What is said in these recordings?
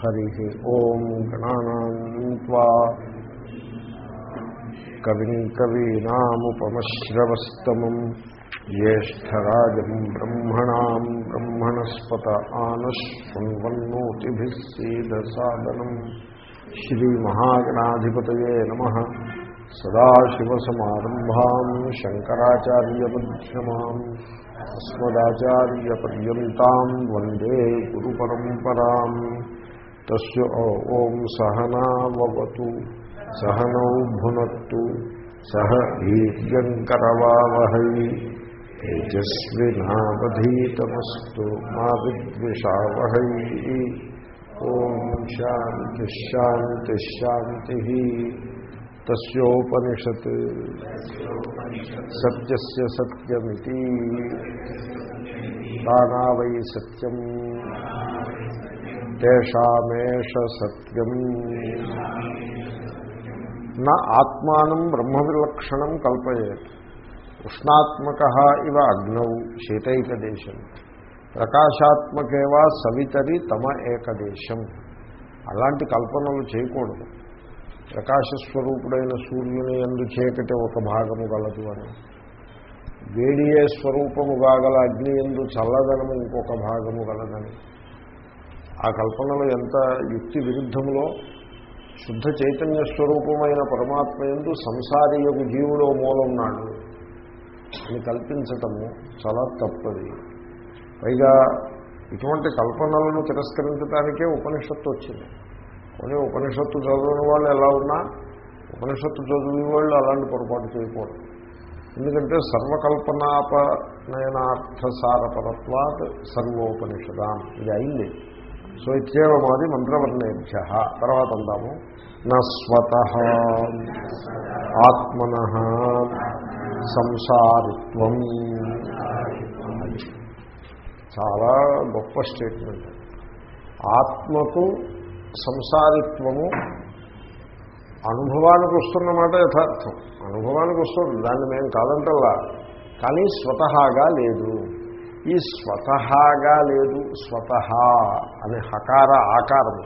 हरि ॐ गणा त्वा कविम् कवीनामुपमश्रवस्तमम् ब्रह्मणा ब्रह्मणस्पत आनश्वन्वन्नोतिभिः सीदसादनम् श्रीमहागणाधिपतये नमः। सदाशिवसमारम्भाम् शङ्कराचार्यमध्यमाम् अस्मदाचार्यपर्यन्ताम् वंदे गुरुपरम्पराम्। तस्य ॐ सहनावतु सहनौ भुनत्तु, सह दीर्यङ्करवावहै तेजस्विनावधीतमस्तु मा विद्विषावहै। शांति शांति तस्योपनिषत्। सत्यस्य सत्यमिति। ताना वै सत्यम्। తేషామేష సత్యం. నా ఆత్మానం బ్రహ్మవిలక్షణం కల్పయేత్. ఉష్ణాత్మక ఇవ అగ్నౌ శీతైకదేశం. ప్రకాశాత్మకేవా సవితరి తమ ఏకదేశం. అలాంటి కల్పనలు చేయకూడదు. ప్రకాశస్వరూపుడైన సూర్యుని ఎందు చీకటి ఒక భాగము గలదు అని. వేడియే స్వరూపము కాగల అగ్ని ఎందు చల్లదనము ఇంకొక భాగము గలదని. ఆ కల్పనలు ఎంత యుక్తి విరుద్ధములో శుద్ధ చైతన్య స్వరూపమైన పరమాత్మ ఎందు సంసారి యొక్క జీవుడో మూలన్నాడు అని కల్పించటము చాలా తప్పది. పైగా ఇటువంటి కల్పనలను తిరస్కరించడానికే ఉపనిషత్తు వచ్చింది. కొన్ని ఉపనిషత్తు చదివిన వాళ్ళు ఎలా ఉన్నా ఉపనిషత్తు చదివిన వాళ్ళు అలాంటి పొరపాటు చేయకూడదు. ఎందుకంటే సర్వకల్పనాపనయనార్థసారపరత్వాత్ సర్వోపనిషదాం. ఇది అయింది. సో ఇచ్చేవ మాది మంత్రవర్ణేభ్య. తర్వాత అందాము నస్వత ఆత్మన. సంసారిత్వం. చాలా గొప్ప స్టేట్మెంట్. ఆత్మకు సంసారిత్వము అనుభవానికి వస్తున్నమాట యథార్థం. అనుభవానికి వస్తుంది దాన్ని మేము కాదంటల్లా. కానీ స్వతహాగా లేదు. ఈ స్వతహాగా లేదు స్వతహా అనే హకార ఆకారము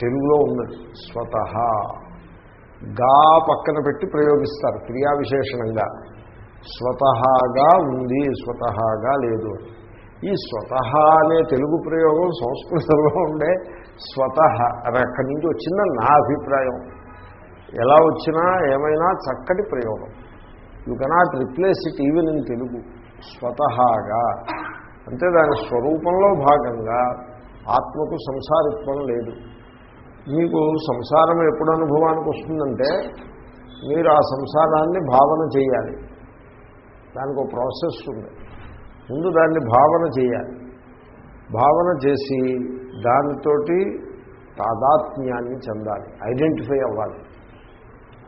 తెలుగులో ఉన్నది స్వతహా. గా పక్కన పెట్టి ప్రయోగిస్తారు క్రియా విశేషణంగా స్వతహాగా ఉంది స్వతహాగా లేదు. ఈ స్వతహా అనే తెలుగు ప్రయోగం సంస్కృతంలో ఉండే స్వతహ అని అక్కడి నుంచి వచ్చిందని నా అభిప్రాయం. ఎలా వచ్చినా ఏమైనా చక్కటి ప్రయోగం. You cannot replace it even in Telugu స్వతహాగా. అంటే దాని స్వరూపంలో భాగంగా ఆత్మకు సంసారిత్వం లేదు. మీకు సంసారం ఎప్పుడు అనుభవానికి వస్తుందంటే మీరు ఆ సంసారాన్ని భావన చేయాలి. దానికి ఒక ప్రాసెస్ ఉంది. ముందు దాన్ని భావన చేయాలి. భావన చేసి దానితోటి తాదాత్మ్యాన్ని చెందాలి. ఐడెంటిఫై అవ్వాలి.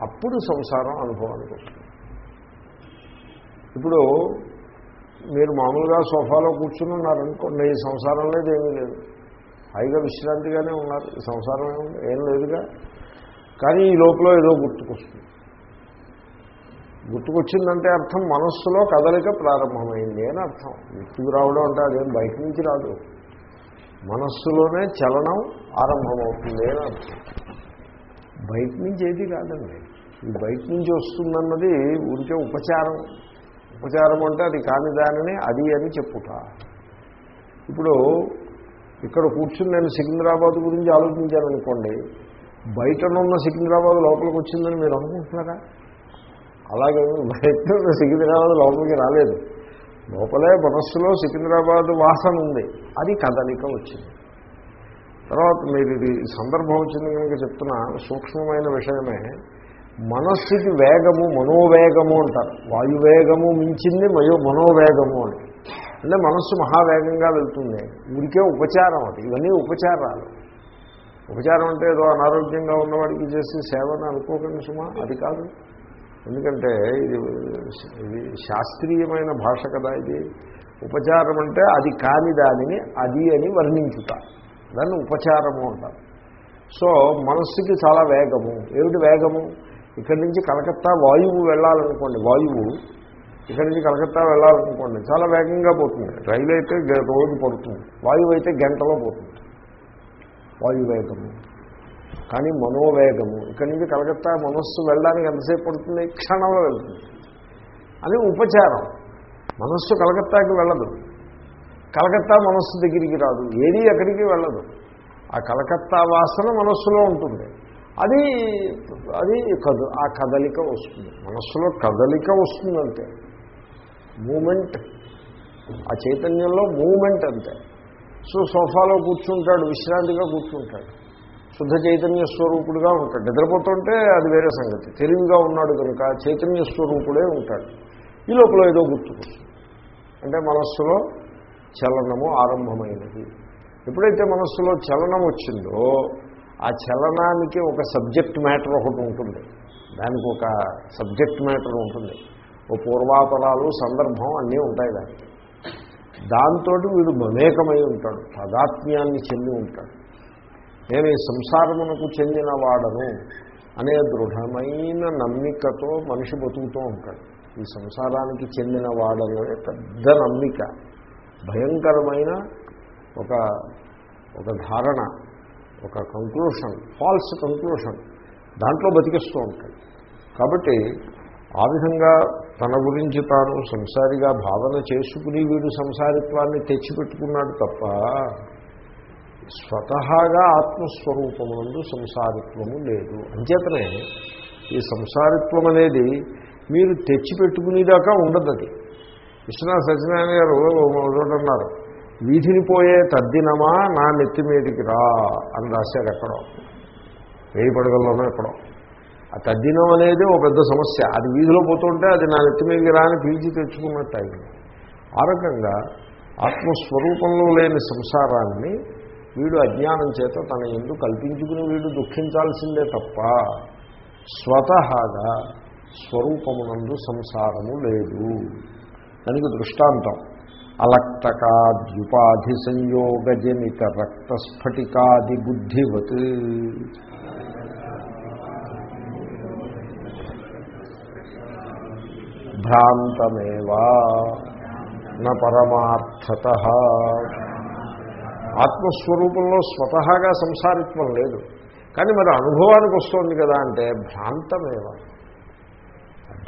అప్పుడు సంసారం అనుభవానికి వస్తుంది. ఇప్పుడు మీరు మామూలుగా సోఫాలో కూర్చుని ఉన్నారనుకోండి ఈ సంసారం లేదు ఏమీ లేదు. హాయిగా విశ్రాంతిగానే ఉన్నారు ఈ సంసారం ఏం లేదుగా. కానీ ఈ లోపల ఏదో గుర్తుకొస్తుంది. గుర్తుకొచ్చిందంటే అర్థం మనస్సులో కదలిక ప్రారంభమైంది అని అర్థం. గుర్తుకు రావడం అంటే అదేం బయట నుంచి రాదు. మనస్సులోనే చలనం ఆరంభమవుతుంది అని అర్థం. బయట నుంచి ఏది కాదండి. ఈ బయట నుంచి వస్తుందన్నది ఊరికే ఉపచారం. ఉపచారం అంటే అది కాని దానిని అది అని చెప్పుట. ఇప్పుడు ఇక్కడ కూర్చుని నేను సికింద్రాబాద్ గురించి ఆలోచించాననుకోండి బయటనున్న సికింద్రాబాద్ లోపలికి వచ్చిందని మీరు అనుకుంటున్నారా? అలాగే బయట సికింద్రాబాద్ లోపలికి రాలేదు. లోపలే మనస్సులో సికింద్రాబాద్ వాసన ఉంది. అది కదలిక వచ్చింది. తర్వాత మీరు ఇది సందర్భం వచ్చింది కనుక చెప్తున్నా సూక్ష్మమైన విషయమే. మనస్సుకి వేగము మనోవేగము అంటారు. వాయువేగము మించింది మయో మనోవేగము అని. అంటే మనస్సు మహావేగంగా వెళ్తుంది. ఊరికే ఉపచారం అది. ఇవన్నీ ఉపచారాలు. ఉపచారం అంటే ఏదో అనారోగ్యంగా ఉన్నవాడికి చేసే సేవను అనుకోకండి సుమా. అది కాదు. ఎందుకంటే ఇది ఇది శాస్త్రీయమైన భాష కదా ఇది. ఉపచారం అంటే అది కాని దానిని అది అని వర్ణించుతా దాన్ని ఉపచారము అంటారు. సో మనస్సుకి చాలా వేగము. ఏమిటి వేగము? ఇక్కడి నుంచి కలకత్తా వాయువు వెళ్ళాలనుకోండి వాయువు ఇక్కడి నుంచి కలకత్తా వెళ్ళాలనుకోండి చాలా వేగంగా పోతుంది. రైలు అయితే గ- రోజు పడుతుంది. వాయువు అయితే గంటలో పోతుంది. వాయువేగము. కానీ మనోవేగము. ఇక్కడి నుంచి కలకత్తా మనస్సు వెళ్ళడానికి ఎంతసేపు పడుతుంది? క్షణంలో వెళ్తుంది. అది ఉపచారం. మనస్సు కలకత్తాకి వెళ్ళదు. కలకత్తా మనస్సు దగ్గరికి రాదు. ఏది ఎక్కడికి వెళ్ళదు. ఆ కలకత్తా వాసన మనస్సులో ఉంటుంది. అది అది కదు ఆ కదలిక వస్తుంది. మనస్సులో కదలిక వస్తుందంటే మూమెంట్. ఆ చైతన్యంలో మూమెంట్ అంతే. సో సోఫాలో కూర్చుంటాడు విశ్రాంతిగా కూర్చుంటాడు. శుద్ధ చైతన్య స్వరూపుడుగా ఉంటాడు. నిద్రపోతుంటే అది వేరే సంగతి. తెలివిగా ఉన్నాడు కనుక చైతన్య స్వరూపుడే ఉంటాడు. ఈ లోపల ఏదో గుర్తుకొస్తుంది. అంటే మనస్సులో చలనము ఆరంభమైనది. ఎప్పుడైతే మనస్సులో చలనం వచ్చిందో ఆ చలనానికి ఒక సబ్జెక్ట్ మ్యాటర్ ఒకటి ఉంటుంది. దానికి ఒక సబ్జెక్ట్ మ్యాటర్ ఉంటుంది. ఓ పూర్వాపరాలు సందర్భం అన్నీ ఉంటాయి దానికి. దాంతో వీడు మమేకమై ఉంటాడు తదాత్మ్యాన్ని చెంది ఉంటాడు. నేను ఈ సంసారమునకు చెందిన వాడను అనే దృఢమైన నమ్మికతో మనిషి బతుకుతూ ఉంటాడు. ఈ సంసారానికి చెందిన వాడనే పెద్ద నమ్మిక భయంకరమైన ఒక ఒక ధారణ. ఒక కంక్లూషన్ ఫాల్స్ కంక్లూషన్ దాంట్లో బతికిస్తూ ఉంటాడు. కాబట్టి ఆ విధంగా తన గురించి తాను సంసారిగా భావన చేసుకుని వీడు సంసారిత్వాన్ని తెచ్చిపెట్టుకున్నాడు తప్ప స్వతహాగా ఆత్మస్వరూపమునందు సంసారిత్వము లేదు. అంచేతనే ఈ సంసారిత్వం అనేది మీరు తెచ్చిపెట్టుకునేదాకా ఉండదు అది విశ్వనాథ సత్యనారాయణ గారు అన్నారు. వీధిని పోయే తద్దినమా నా నెత్తి మీదికి రా అని రాశారు ఎక్కడో. వేయి పడగల్లోనో ఎక్కడో. ఆ తద్దినం అనేది ఒక పెద్ద సమస్య. అది వీధిలో పోతుంటే అది నా నెత్తి మీదికి రా అని పిలిచి తెచ్చుకున్నట్టు అయింది. ఆ రకంగా ఆత్మస్వరూపంలో లేని సంసారాన్ని వీడు అజ్ఞానం చేత తన ఎందు కల్పించుకుని వీడు దుఃఖించాల్సిందే తప్ప స్వతహాగా స్వరూపమునందు సంసారము లేదు. దానికి దృష్టాంతం. అలక్తకాద్యుపాధి సంయోగజనిత రక్తస్ఫటికాది బుద్ధివత్ భ్రాంతమేవా న పరమార్థత. ఆత్మస్వరూపంలో స్వతహాగా సంసారిత్వం లేదు. కానీ మరి అనుభవానికి వస్తుంది కదా అంటే భ్రాంతమేవా.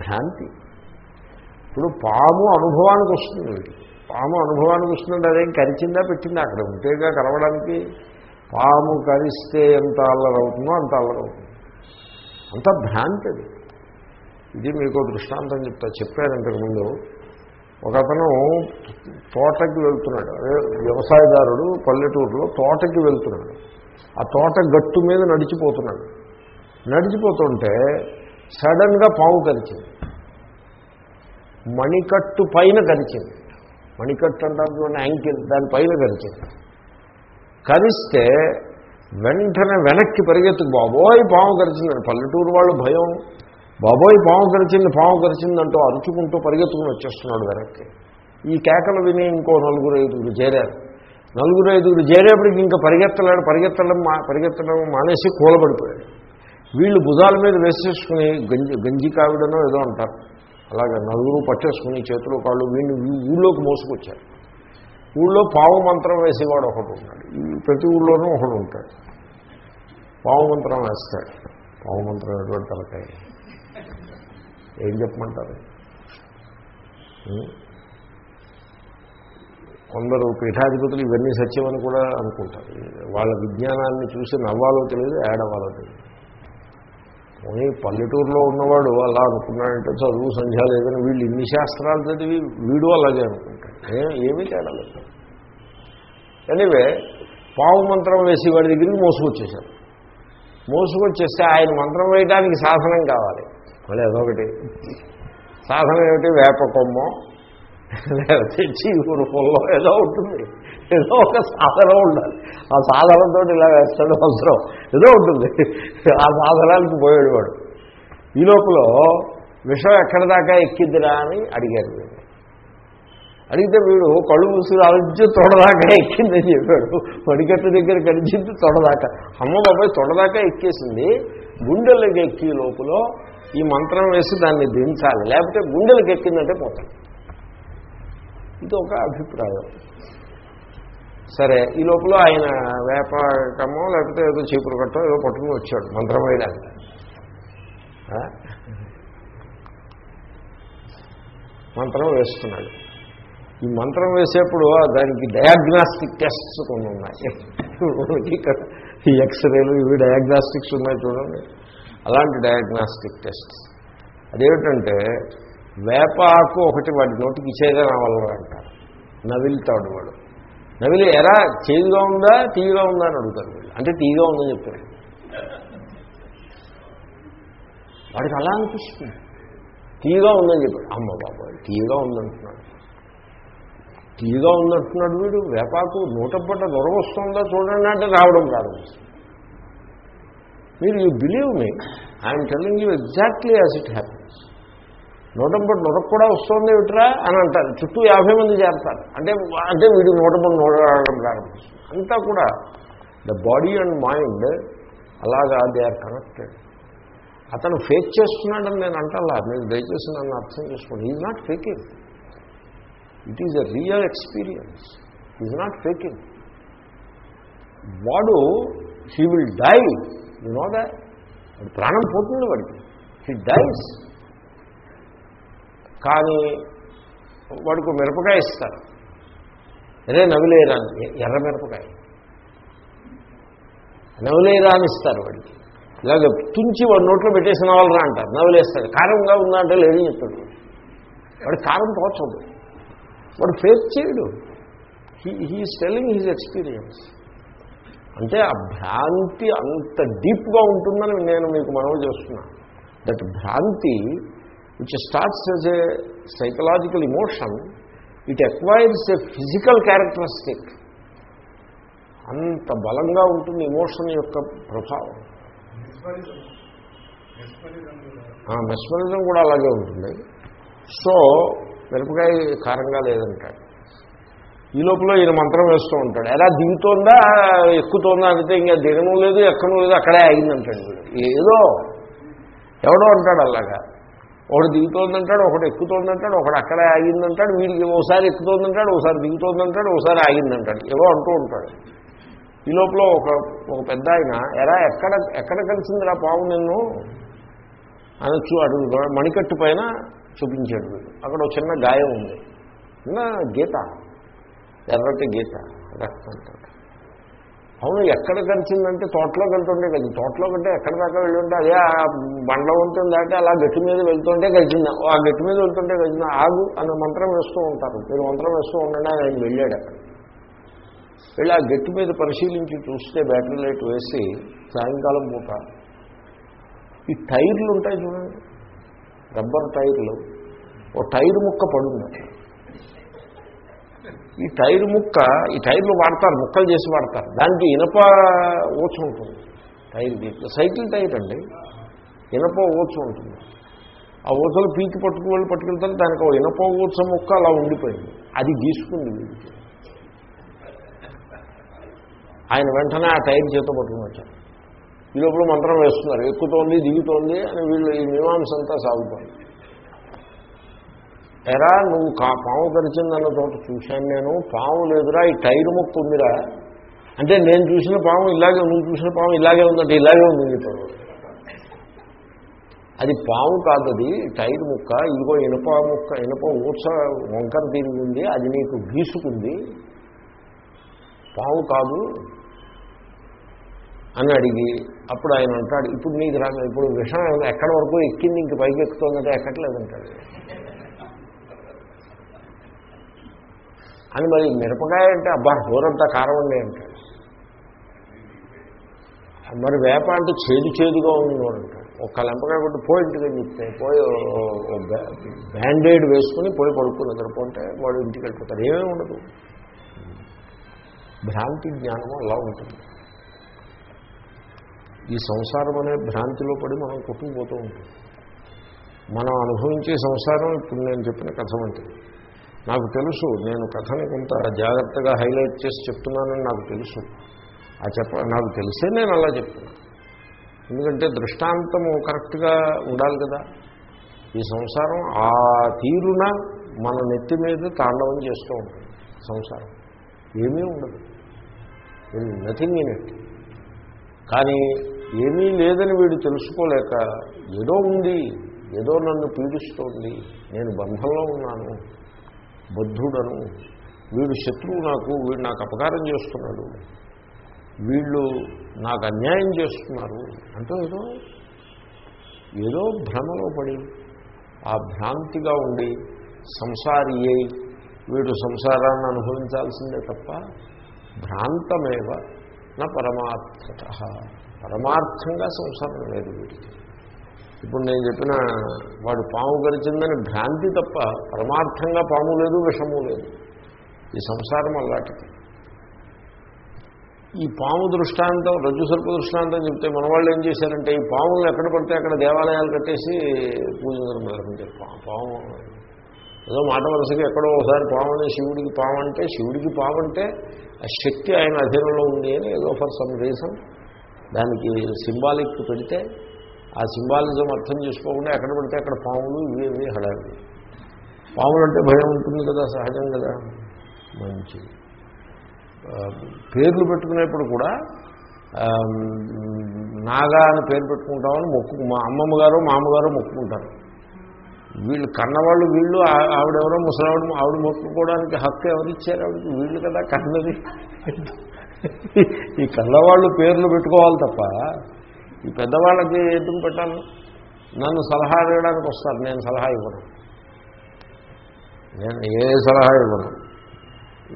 భ్రాంతి. ఇప్పుడు పాము అనుభవానికి వస్తుంది పాము అనుభవానికి వస్తుందంటే అదేం కరిచిందా పెట్టిందా? అక్కడ ఉంటేగా కరవడానికి పాము కరిస్తే ఎంత అల్లరవుతుందో అంత అల్లరవుతుంది. అంత భ్రాంతి అది ఇది మీకు దృష్టాంతం చెప్తా చెప్పాను ఇంతకుముందు. ఒక అతను తోటకి వెళ్తున్నాడు. అదే వ్యవసాయదారుడు పల్లెటూరులో తోటకి వెళ్తున్నాడు. ఆ తోట గట్టు మీద నడిచిపోతున్నాడు. నడిచిపోతుంటే సడన్గా పాము కరిచింది. మణికట్టు పైన కరిచింది. మణికట్టు అంటారు చూడండి యాంకిల్ దానిపైన కరిచింది కరిస్తే వెంటనే వెనక్కి పరిగెత్తుకు బాబోయ్ పాము కరిచిందండి పల్లెటూరు వాళ్ళు భయం. బాబోయ్ పాము కరిచింది పాము కరిచిందంటూ అరుచుకుంటూ పరిగెత్తుకుని వచ్చేస్తున్నాడు వెనక్కి. ఈ కేకలు విని ఇంకో నలుగురు ఐదుగురు చేరారు. నలుగురు ఐదుగురు చేరేపటికి ఇంకా పరిగెత్తలేడు పరిగెత్తడం మా పరిగెత్తడం మానేసి కూలబడిపోయాడు. వీళ్ళు భుజాల మీద వేసేసుకుని గంజి గంజి కావిడనో ఏదో అంటారు. అలాగే నలుగురు పట్టేసుకుని చేతులు కాళ్ళు వీళ్ళు ఊళ్ళోకి మోసుకొచ్చారు. ఊళ్ళో పావు మంత్రం వేసేవాడు ఒకడు ఉన్నాడు. ప్రతి ఊళ్ళోనూ ఒకడు ఉంటాడు. పావు మంత్రం వేస్తాడు. పావు మంత్రం ఎటువంటి తలకాయ? ఏం చెప్పమంటారు? కొందరు పీఠాధిపతులు ఇవన్నీ సత్యమని కూడా అనుకుంటారు. వాళ్ళ విజ్ఞానాన్ని చూసి నవ్వాలో తెలియదు ఏడవాలో తెలియదు. పోనీ పల్లెటూరులో ఉన్నవాడు అలా అనుకున్నాడంటే చదువు సంధ్య లేదని వీళ్ళు ఇన్ని శాస్త్రాలు చదివి వీడు అలాగే అనుకుంటాడు. ఏమీ తేడా లేదు. ఎనివే పావు మంత్రం వేసి వాడి దగ్గరికి మోసుకొచ్చేశారు. మోసుకొచ్చేస్తే ఆయన మంత్రం వేయడానికి సాధనం కావాలి. మళ్ళీ అదొకటి సాధనం ఏమిటి? వేప కొమ్మ లేకపోతే చీగురు పొల్లో ఏదో ఉంటుంది. ఏదో ఒక సాధనం ఉండాలి. ఆ సాధనంతో ఇలా వేస్తాడు అవసరం. ఏదో ఉంటుంది. ఆ సాధనానికి పోయాడు వాడు. ఈ లోపల విషం ఎక్కడి దాకా ఎక్కిద్దిరా అని అడిగారు వీడు. అడిగితే వీడు కళ్ళు మూసుకుని అరిచి తొడదాకా ఎక్కిందని చెప్పాడు. మడికట్టు దగ్గర కడిచింది తొడదాకా అమ్మ బాబాయ్ తొడదాకా ఎక్కేసింది. గుండెలకు ఎక్కి లోపల ఈ మంత్రం వేసి దాన్ని దించాలి. లేకపోతే గుండెలకు ఎక్కిందంటే పోతాడు. ఇది ఒక అభిప్రాయం. సరే ఈ లోపల ఆయన వేపకమో లేకపోతే ఏదో చీపురు కట్టో ఏదో పట్టుకుని వచ్చాడు మంత్రం వేయడానికి మంత్రం వేస్తున్నాడు. ఈ మంత్రం వేసేప్పుడు దానికి డయాగ్నాస్టిక్ టెస్ట్స్ కొన్ని ఉన్నాయి. ఈ ఎక్స్రేలు ఇవి డయాగ్నాస్టిక్స్ ఉన్నాయి చూడండి. అలాంటి డయాగ్నాస్టిక్ టెస్ట్స్ అదేమిటంటే వేప ఆకు ఒకటి వాడి నోటికి ఇచ్చేదే నా వల్ల అంటారు. నవిల్తాడు వాడు. నవిలి ఎరా చేదుగా ఉందా తీయగా ఉందా అని అడుగుతారు వీళ్ళు. అంటే తీయగా ఉందని చెప్తారు. వాడికి అలా అనిపిస్తుంది. తీయగా ఉందని చెప్పాడు. అమ్మ బాబాయ్ తీయగా ఉందంటున్నాడు. తీయగా ఉందంటున్నాడు వీడు. వేపాకు నూట పట్ట వస్తుందా చూడండి అంటే రావడం ప్రారంభిస్తుంది మీరు you believe me I'm telling you exactly as it happy నూటంపటి నొరకు కూడా వస్తుంది ఏమిట్రా అని అంటారు. చుట్టూ యాభై మంది చేరతారు. అంటే అంటే వీడు నూటంపటి నూడడం ప్రారంభిస్తుంది అంతా కూడా ద బాడీ అండ్ మైండ్ అలాగా దే ఆర్ కనెక్టెడ్. అతను ఫేక్ చేస్తున్నాడని నేను అంటల్లా. మీరు దయచేసి నన్ను అర్థం చేసుకోండి. Is not faking it is a real experience is not faking వాడు he will die you know that ప్రాణం పోతుంది వాడికి. హీ డైస్ కానీ వాడికి మిరపకాయ ఇస్తారు. అదే నవిలేరా అని. ఎర్ర మిరపకాయ. నవిలేరా అని ఇస్తారు వాడికి. ఇలాగ తుంచి వాడు నోట్లో పెట్టేసిన వాళ్ళరా అంటారు. నవిలేస్తాడు కారంగా ఉందా అంటే లేదని చెప్తాడు. వాడు కారం తోచదు. వాడు ఫేస్ చేయడు. He he is telling he's experience అంటే ఆ భ్రాంతి అంత డీప్గా ఉంటుందని నేను మీకు మనవి చేస్తున్నా. దట్ భ్రాంతి which starts as a psychological emotion it acquires a physical characteristic అంత బలంగా ఉంటుంది ఇమోషన్ యొక్క ప్రభావం. మెస్మరిజం కూడా అలాగే ఉంటుంది. సో మిరపకాయ కారంగా లేదంటాడు. ఈ లోపల ఈయన మంత్రం వేస్తూ ఉంటాడు. ఎలా దిగుతోందా? ఎక్కుతోందా? అంటే ఇంకా దిగను లేదు ఎక్కడం లేదు అక్కడే ఆగిందంటాడు ఏదో ఎవడో అంటాడు అలాగా. ఒకడు దిగుతోందంటాడు ఒకడు ఎక్కుతోందంటాడు ఒకడు అక్కడే ఆగిందంటాడు వీడికి ఓసారి ఎక్కుతోందంటాడు ఒకసారి దిగుతోందంటాడు ఒకసారి ఆగిందంటాడు. ఏవో అంటూ ఉంటాడు. ఈ లోపల ఒక ఒక పెద్ద ఆయన ఎరా ఎక్కడ ఎక్కడ కలిసిందిరా పాము నిన్ను? అని అడుగు మణికట్టు పైన చూపించాడు వీడు. అక్కడ ఒక చిన్న గాయం ఉంది. చిన్న గీత. ఎర్రటి గీత రక్తంతో అవును ఎక్కడ కలిసిందంటే తోటలోకి వెళ్తుంటే కలిసి తోటలో కంటే ఎక్కడ దాకా వెళ్ళుంటే అదే ఆ బండ్ల ఉంటుంది అంటే అలా గట్టి మీద వెళ్తుంటే కలిసిందా ఆ గట్టి మీద వెళ్తుంటే కలిసిందా ఆగు అన్న మంత్రం వేస్తూ ఉంటారు. మీరు మంత్రం వేస్తూ ఉండండి ఆయన వెళ్ళాడు అక్కడ. వెళ్ళి ఆ గట్టి మీద పరిశీలించి చూస్తే బ్యాటరీ లైట్ వేసి సాయంకాలం పూట ఈ టైర్లు ఉంటాయి చూడండి. రబ్బర్ టైర్లు. ఓ టైర్ ముక్క పడుంది ఈ టైర్ ముక్క ఈ టైర్లు వాడతారు ముక్కలు చేసి వాడతారు. దానికి ఇనప ఓచు ఉంటుంది. టైర్ సైకిల్ టైర్ అండి. ఇనప ఓచు ఉంటుంది. ఆ ఊచలు పీకి పట్టుకువెళ్ళి పట్టుకెళ్తాను దానికి ఓ ఇనప ఊచ ముక్క అలా ఉండిపోయింది. అది గీసుకుంది వీడికి. ఆయన వెంటనే ఆ టైర్ చేత పట్టుకుని వచ్చారు. ఈ లోపల మంత్రం వేస్తున్నారు ఎక్కుతోంది దిగుతోంది అని వీళ్ళు ఈ మీమాంస అంతా సాగుతోంది. ఎరా నువ్వు కా పాము కరిచిందన్న చోట చూశాను నేను. పాము లేదురా ఈ టైర్ ముక్క ఉందిరా. అంటే నేను చూసిన పాము ఇలాగే నువ్వు చూసిన పాము ఇలాగే ఉందంటే ఇలాగే ఉంది చెప్పాడు అది పాము కాదు అది టైర్ ముక్క ఇదిగో ఇనప ముక్క ఇనప ఊర్చ వంకర తిరిగి ఉంది అది నీకు గీసుకుంది. పాము కాదు అని అడిగి అప్పుడు ఆయన అంటాడు ఇప్పుడు నీకు రా ఇప్పుడు విషయం ఎక్కడి వరకు ఎక్కింది ఇంక పైకి ఎక్కుతుందంటే ఎక్కట్లేదంటాడు. అని మరి మిరపకాయ అంటే అబ్బా దూరంతా కారం ఉండే అంటాడు. మరి వేప అంటే చేదు చేదుగా ఉంది అంటాడు ఒక లెంపకాయ కొట్టి పోయి ఇంటికి చెప్తే పోయి బ్యాండేడ్ వేసుకుని పోయి పడుకుని నిద్రపోతే వాడు ఇంటికి వెళ్ళిపోతారు ఏమేమి ఉండదు. భ్రాంతి జ్ఞానము అలా ఉంటుంది. ఈ సంసారం అనే భ్రాంతిలో పడి మనం కొట్టుకుపోతూ ఉంటుంది మనం అనుభవించే సంసారం ఇప్పుడు నేను చెప్పిన కథ వంటిది. నాకు తెలుసు నేను కథని కొంత జాగ్రత్తగా హైలైట్ చేసి చెప్తున్నానని నాకు తెలుసు. ఆ చెప్ప నాకు తెలిసే నేను అలా చెప్తున్నా. ఎందుకంటే దృష్టాంతము కరెక్ట్గా ఉండాలి కదా. ఈ సంసారం ఆ తీరున మన నెత్తి మీద తాండవం చేస్తూ ఉంటుంది సంసారం. ఏమీ ఉండదు. నథింగ్ ఇన్ ఇట్ కానీ ఏమీ లేదని వీడు తెలుసుకోలేక ఏదో ఉంది ఏదో నన్ను పీడిస్తోంది నేను బంధంలో ఉన్నాను బద్ధుడను. వీడు శత్రువు నాకు వీడు నాకు అపకారం చేస్తున్నాడు. వీళ్ళు నాకు అన్యాయం చేస్తున్నారు. అంటూ ఏదో ఏదో భ్రమలో పడి ఆ భ్రాంతిగా ఉండి సంసారి అయి వీడు సంసారాన్ని అనుభవించాల్సిందే తప్ప భ్రాంతమేవ నా పరమార్థత. పరమార్థంగా సంసారం లేదు వీడికి. ఇప్పుడు నేను చెప్పిన వాడు పాము గరిచిందని భ్రాంతి తప్ప పరమార్థంగా పాము లేదు విషము లేదు. ఈ సంసారం అలాంటిది. ఈ పాము దృష్టాంతం రజ్జు సర్ప దృష్టాంతం చెప్తే మన వాళ్ళు ఏం చేశారంటే ఈ పాములు ఎక్కడ పడితే అక్కడ దేవాలయాలు కట్టేసి పూజలు మొదలుపెట్టారు పాము ఏదో మాట వరుసకి ఎక్కడో ఒకసారి పాము అని శివుడికి పాము అంటే శివుడికి పాము అంటే ఆ శక్తి ఆయన అధీనంలో ఉంది అని ఏదో ఫర్ సమ్ రీజన్ దానికి సింబాలిక్ పెడితే ఆ సింబాలిజం అర్థం చేసుకోకుండా ఎక్కడ పడితే అక్కడ పాములు ఇవి ఇవి హడాలి పాములు అంటే భయం ఉంటుంది కదా సహజం కదా? మంచిది. పేర్లు పెట్టుకునేప్పుడు కూడా నాగా అని పేరు పెట్టుకుంటామని మొక్కు మా అమ్మమ్మ గారు మామగారు మొక్కుకుంటారు. వీళ్ళు కన్నవాళ్ళు వీళ్ళు ఆవిడెవరో ముసలావిడ ఆవిడ మొక్కుకోవడానికి హక్కు ఎవరు ఇచ్చారు? ఆవిడకి వీళ్ళు కదా కన్నది. ఈ కన్నవాళ్ళు పేర్లు పెట్టుకోవాలి తప్ప ఈ పెద్దవాళ్ళకి ఎందుకు పెట్టాలి? నన్ను సలహా అడగడానికి వస్తారు నేను సలహా ఇవ్వను. నేను ఏ సలహా ఇవ్వను.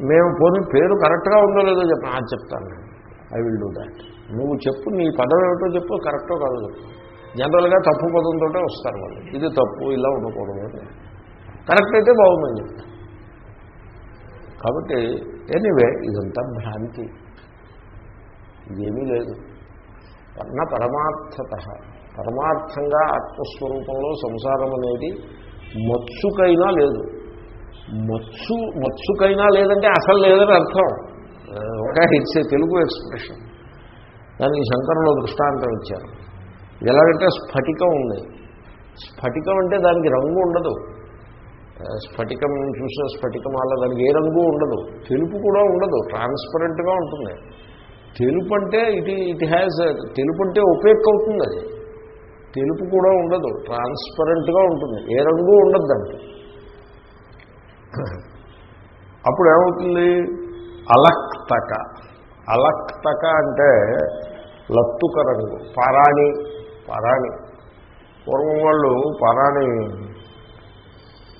మేము పోనీ పేరు కరెక్ట్గా ఉందో లేదో చెప్పను అది చెప్తాను నేను. ఐ విల్ డూ దాట్ నువ్వు చెప్పు నీ పదం ఏమిటో చెప్పు కరెక్టో కాదో చెప్పు. జనరల్గా తప్పు పదంతో వస్తారు వాళ్ళు. ఇది తప్పు ఇలా ఉండకూడదు కరెక్ట్ అయితే బాగుందని చెప్తాను కాబట్టి ఎనీవే ఇదంతా భ్రాంతి. ఇదేమీ లేదు. వర్ణ పరమార్థత. పరమార్థంగా ఆత్మస్వరూపంలో సంసారం అనేది మత్సుకైనా లేదు. మత్సు మత్సుకైనా లేదంటే అసలు లేదని అర్థం. ఒక ఇట్స్ ఏ తెలుగు ఎక్స్ప్రెషన్. దానికి శంకరంలో దృష్టాంతం ఇచ్చారు. ఎలాగంటే స్ఫటికం ఉంది. స్ఫటికం అంటే దానికి రంగు ఉండదు. స్ఫటికం చూసిన స్ఫటికం అలా దానికి ఏ రంగు ఉండదు. తెలుపు కూడా ఉండదు. ట్రాన్స్పరెంట్గా ఉంటుంది. తెలుపు అంటే ఇట్ ఇట్ హ్యాజ్ తెలుపు అంటే ఉపేక్ అవుతుంది అది. తెలుపు కూడా ఉండదు ట్రాన్స్పరెంట్గా ఉంటుంది ఏ రంగు ఉండదు దానికి అప్పుడు ఏమవుతుంది? అలక్తక. అలక్తక అంటే లత్తుక రంగు పారాణి పారాణి. పూర్వం వాళ్ళు పారాణి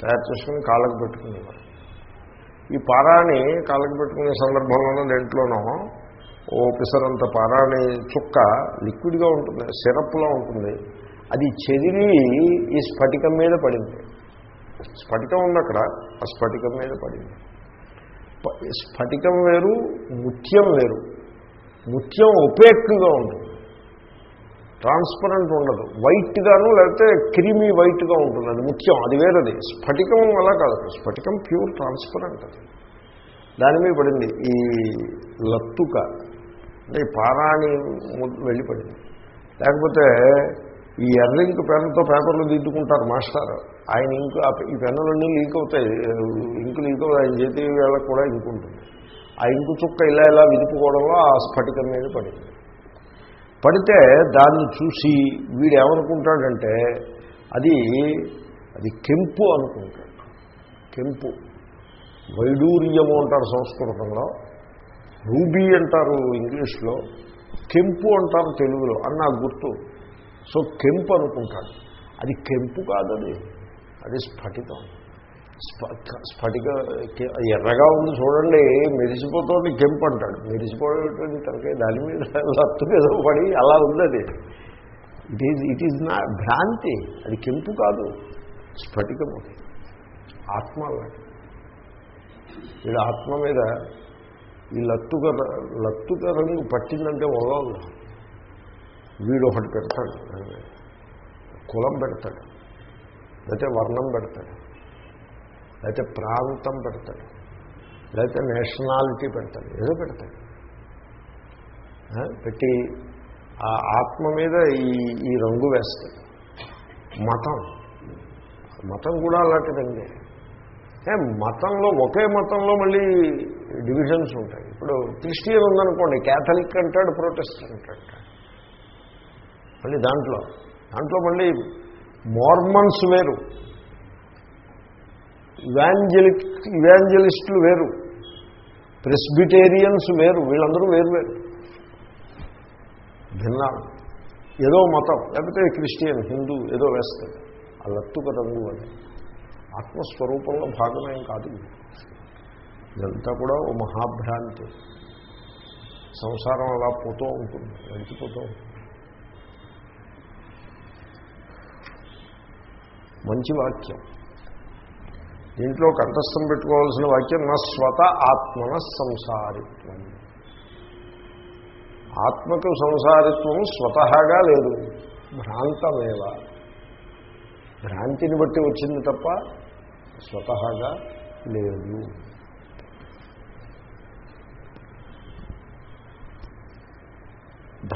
తయారు చేసుకుని కాళ్ళకు పెట్టుకునేవారు. ఈ పారాణి కాళ్ళకు పెట్టుకునే సందర్భంలోనూ దేంట్లోనో ఓ పిసరంత పారాణి చుక్క లిక్విడ్గా ఉంటుంది సిరప్లో ఉంటుంది. అది చెదిరి ఈ స్ఫటికం మీద పడింది. స్ఫటికం ఉంది అక్కడ ఆ స్ఫటికం మీద పడింది. స్ఫటికం వేరు ముత్యం వేరు. ముత్యం ఒపేక్గా ఉంటుంది. ట్రాన్స్పరెంట్ ఉండదు. వైట్గాను లేకపోతే క్రీమీ వైట్గా ఉంటుంది. అది ముఖ్యం అది వేరేది. స్ఫటికం అలా కాదు. స్ఫటికం ప్యూర్ ట్రాన్స్పరెంట్ అది. దాని మీద పడింది ఈ లత్తుక. అంటే పారాణి ము- లేకపోతే ఈ ఎర్రింక్ పెన్నుతో పేపర్లు దిద్దుకుంటారు మాస్టర్. ఆయన ఇంకు ఈ పెన్నులన్నీ లీక్ అవుతాయి. ఇంకు లీక్ అవుతాయి. ఆయన చేతి వేళకు కూడా ఇంకు ఉంటుంది. ఆ ఇంకు చుక్క ఇలా ఇలా విదుపుకోవడంలో ఆ స్ఫటికం మీద పడింది. పడితే దాన్ని చూసి వీడు ఏమనుకుంటాడంటే అది అది కెంపు అనుకుంటాడు. కెంపు. వైడూర్యము అంటారు సంస్కృతంలో. రూబీ అంటారు ఇంగ్లీష్లో కెంపు అంటారు తెలుగులో అని నాకు గుర్తు. సో కెంపు అనుకుంటాడు అది కెంపు కాదు అది అది స్ఫటికం స్ఫటిక ఎర్రగా ఉంది చూడండి మెరిసిపోతుంది కెంపు అంటాడు. మెరిసిపోయేటువంటి తనకే దాని మీద లత్తు మీద పడి అలా ఉంది అది ఇట్ ఈజ్ ఇట్ ఈజ్ నా భ్రాంతి. అది కెంపు కాదు. స్ఫటికం ఆత్మ అలాంటి వీడు ఆత్మ మీద ఈ లత్తుక లత్తుక రంగు పట్టిందంటే వదలదు. వీడు ఒకటి పెడతాడు. కులం పెడతాడు. లేకపోతే వర్ణం పెడతాడు. లేకపోతే ప్రాంతం పెడతాడు. లేకపోతే నేషనాలిటీ పెడతాడు. ఏదో పెడతాడు. పెట్టి ఆ ఆత్మ మీద ఈ ఈ రంగు వేస్తాడు. మతం. మతం కూడా అలాంటిదండి. ఏ మతంలో ఒకే మతంలో మళ్ళీ డివిజన్స్ ఉంటాయి. ఇప్పుడు క్రిస్టియన్ ఉందనుకోండి క్యాథలిక్ అంటాడు ప్రొటెస్టెంట్ అంటాడు. మళ్ళీ దాంట్లో దాంట్లో మళ్ళీ మోర్మన్స్ వేరు. ఇవాంజలిక్ ఇవాంజలిస్టులు వేరు. ప్రెస్బిటేరియన్స్ వేరు. వీళ్ళందరూ వేరు వేరు. భిన్నాలు ఏదో మతం లేకపోతే క్రిస్టియన్ హిందూ ఏదో వేస్తుంది ఆ లత్తుక రంగు అది. ఆత్మస్వరూపంలో భాగమేం కాదు ఇది. ఇదంతా కూడా ఓ మహాభ్రాంతి. సంసారం అలా పోతూ ఉంటుంది మంచిపోతూ ఉంటుంది. మంచి వాక్యం. దీంట్లో కంఠస్థం పెట్టుకోవాల్సిన వాక్యం నా స్వత ఆత్మన సంసారిత్వం. ఆత్మకు సంసారిత్వం స్వతహాగా లేదు భ్రాంతమేవ భ్రాంతిని బట్టి వచ్చింది తప్ప స్వతహాగా లేదు.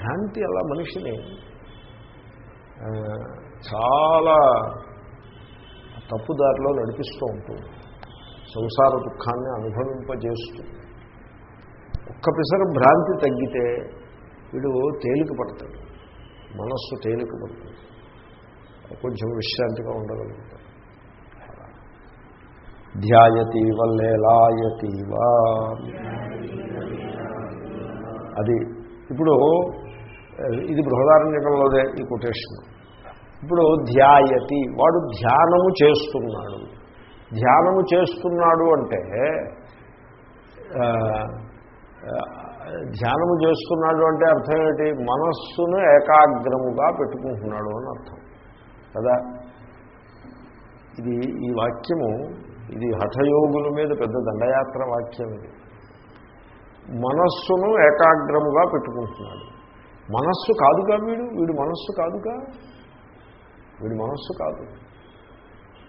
భ్రాంతి అలా మనిషిని చాలా తప్పుదారిలో నడిపిస్తూ ఉంటుంది. సంసార దుఃఖాన్ని అనుభవింపజేస్తూ. ఒక్క పిసరు భ్రాంతి తగ్గితే వీడు తేలిక పడతాడు. మనస్సు తేలిక పడుతుంది. కొంచెం విశ్రాంతిగా ఉండగలుగుతాడు. ధ్యాయతి వల్లేలాయతీవా అది ఇప్పుడు ఇది బృహదారణ్యకంలోదే ఈ కొటేషన్ ఇప్పుడు ధ్యాయతి వాడు ధ్యానము చేస్తున్నాడు. ధ్యానము చేస్తున్నాడు అంటే ధ్యానము చేస్తున్నాడు అంటే అర్థం ఏంటి? మనస్సును ఏకాగ్రముగా పెట్టుకుంటున్నాడు అని అర్థం. కదా? ఇది ఈ వాక్యము ఇది హఠయోగుల మీద పెద్ద దండయాత్ర వాక్యం ఇది మనస్సును ఏకాగ్రముగా పెట్టుకుంటున్నాడు. మనస్సు కాదుగా వీడు? వీడు మనస్సు కాదుగా? వీడి మనస్సు కాదు.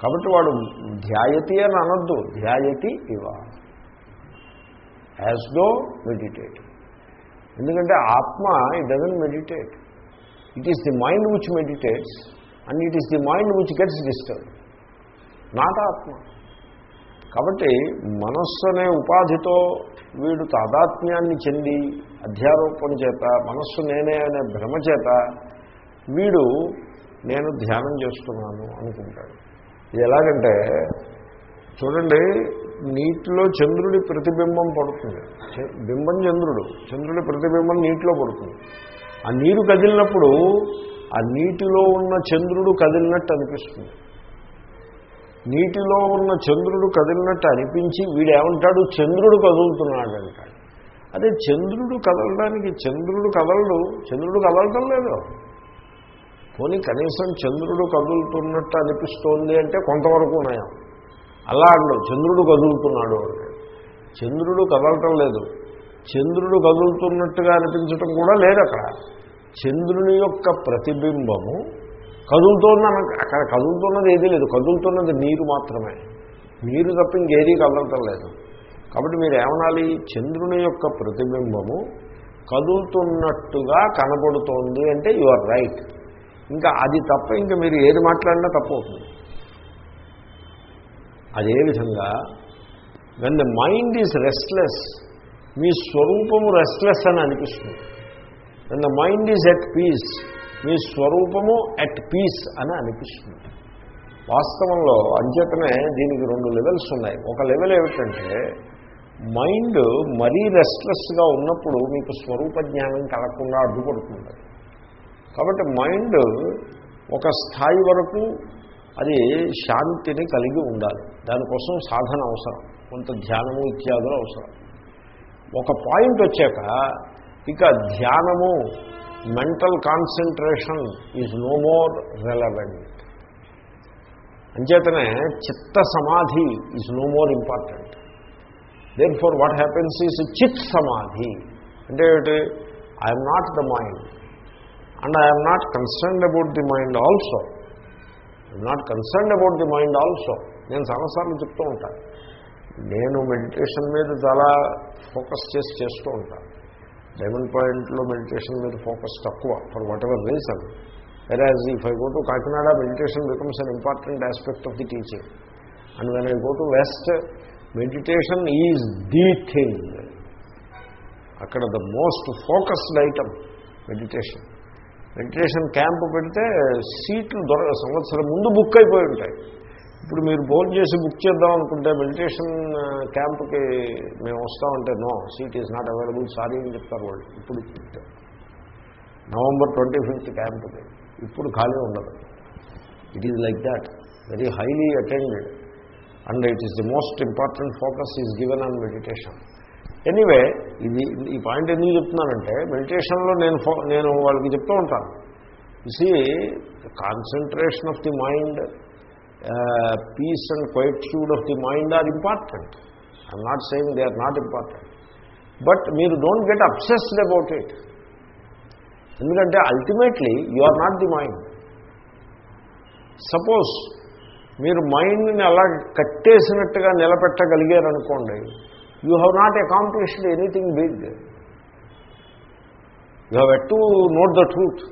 కాబట్టి వాడు ధ్యాయతి అని అనొద్దు. ధ్యాయతి ఇవ. యాజ్ దో మెడిటేట్ ఎందుకంటే ఆత్మ it doesn't meditate it is the mind which meditates and it is the mind which gets disturb not ఆత్మ. కాబట్టి మనస్సు అనే ఉపాధితో వీడు తాదాత్మ్యాన్ని చెంది అధ్యారోపణ చేత మనస్సు నేనే అనే భ్రమ చేత వీడు నేను ధ్యానం చేస్తున్నాను అనుకుంటాడు. ఇది ఎలాగంటే చూడండి నీటిలో చంద్రుడి ప్రతిబింబం పడుతుంది. బింబం చంద్రుడు చంద్రుడి ప్రతిబింబం నీటిలో పడుతుంది. ఆ నీరు కదిలినప్పుడు ఆ నీటిలో ఉన్న చంద్రుడు కదిలినట్టు అనిపిస్తుంది. నీటిలో ఉన్న చంద్రుడు కదిలినట్టు అనిపించి వీడేమంటాడు? చంద్రుడు కదులుతున్నాడు అంటాడు అదే చంద్రుడు కదలడానికి చంద్రుడు కదలడు. చంద్రుడు కదలటం లేదు. పోనీ కనీసం చంద్రుడు కదులుతున్నట్టు అనిపిస్తోంది అంటే కొంతవరకు ఉన్నాయా? అలా అండవు. చంద్రుడు కదులుతున్నాడు అంటాడు చంద్రుడు కదలటం లేదు. చంద్రుడు కదులుతున్నట్టుగా అనిపించటం కూడా లేదు అక్కడ చంద్రుని యొక్క ప్రతిబింబము కదులుతోంది అక్కడ కదులుతున్నది ఏదీ లేదు. కదులుతున్నది నీరు మాత్రమే. నీరు తప్ప ఇంకేదీ కదలటం లేదు. కాబట్టి మీరు ఏమనాలి? చంద్రుని యొక్క ప్రతిబింబము కదులుతున్నట్టుగా కనబడుతోంది అంటే యు ఆర్ రైట్ ఇంకా అది తప్ప ఇంకా మీరు ఏది మాట్లాడినా తప్పు అవుతుంది. అదేవిధంగా when the mind is restless మీ స్వరూపము రెస్ట్లెస్ అని అనిపిస్తుంది. When the mind is at peace మీ స్వరూపము అట్ పీస్ అని అనిపిస్తుంది. వాస్తవంలో అంచేతనే దీనికి రెండు లెవెల్స్ ఉన్నాయి. ఒక లెవెల్ ఏమిటంటే మైండ్ మరీ రెస్ట్లెస్గా ఉన్నప్పుడు మీకు స్వరూప జ్ఞానం కలగకుండా అడ్డుపడుతుంది. కాబట్టి మైండ్ ఒక స్థాయి వరకు అది శాంతిని కలిగి ఉండాలి. దానికోసం సాధన అవసరం. కొంత ధ్యానము ఇత్యాదులు అవసరం. ఒక పాయింట్ వచ్చాక ఇక ధ్యానము mental concentration is no more relevant. అంచేతనే చిత్త సమాధి is no more important. Therefore what happens is chit samadhi అంటే ఏమిటి I'm not the mind and I'm not concerned about the mind also I'm not concerned about the mind also నేను చాలాసార్లు చెప్తూ ఉంటాను నేను మెడిటేషన్ మీద చాలా ఫోకస్ చేసి చేస్తూ ఉంటాను డైమండ్ పాయింట్లో మెడిటేషన్ మీద ఫోకస్ తక్కువ for whatever reason whereas if I go to Kakinada meditation becomes an important aspect of the teaching and when I go to west meditation is the thing అక్కడ the most focused item meditation meditation camp పెడితే సీట్లు దొర సంవత్సరం ముందు book అయిపోయి ఉంటాయి. ఇప్పుడు మీరు ఫోన్ చేసి బుక్ చేద్దాం అనుకుంటే మెడిటేషన్ క్యాంప్కి మేము వస్తామంటే no seat is not available sorry అని చెప్తారు వాళ్ళు. ఇప్పుడు చెప్తే నవంబర్ ట్వంటీ ఫిఫ్త్ క్యాంప్కి. ఇప్పుడు ఖాళీ ఉండదు. It is like that very highly attended and it is the most important focus is given on meditation anyway ఇది ఈ పాయింట్ ఎందుకు చెప్తున్నానంటే మెడిటేషన్లో నేను ఫో- నేను వాళ్ళకి చెప్తూ ఉంటాను. See concentration of the mind peace and quietude of the mind are important I'm not saying they are not important but మీరు don't get obsessed about it ఎందుకంటే ultimately you are not the mind suppose మీరు మైండ్ని అలా కట్టేసినట్టుగా నిలబెట్టగలిగారనుకోండి you have not accomplished anything big you have at to note the truth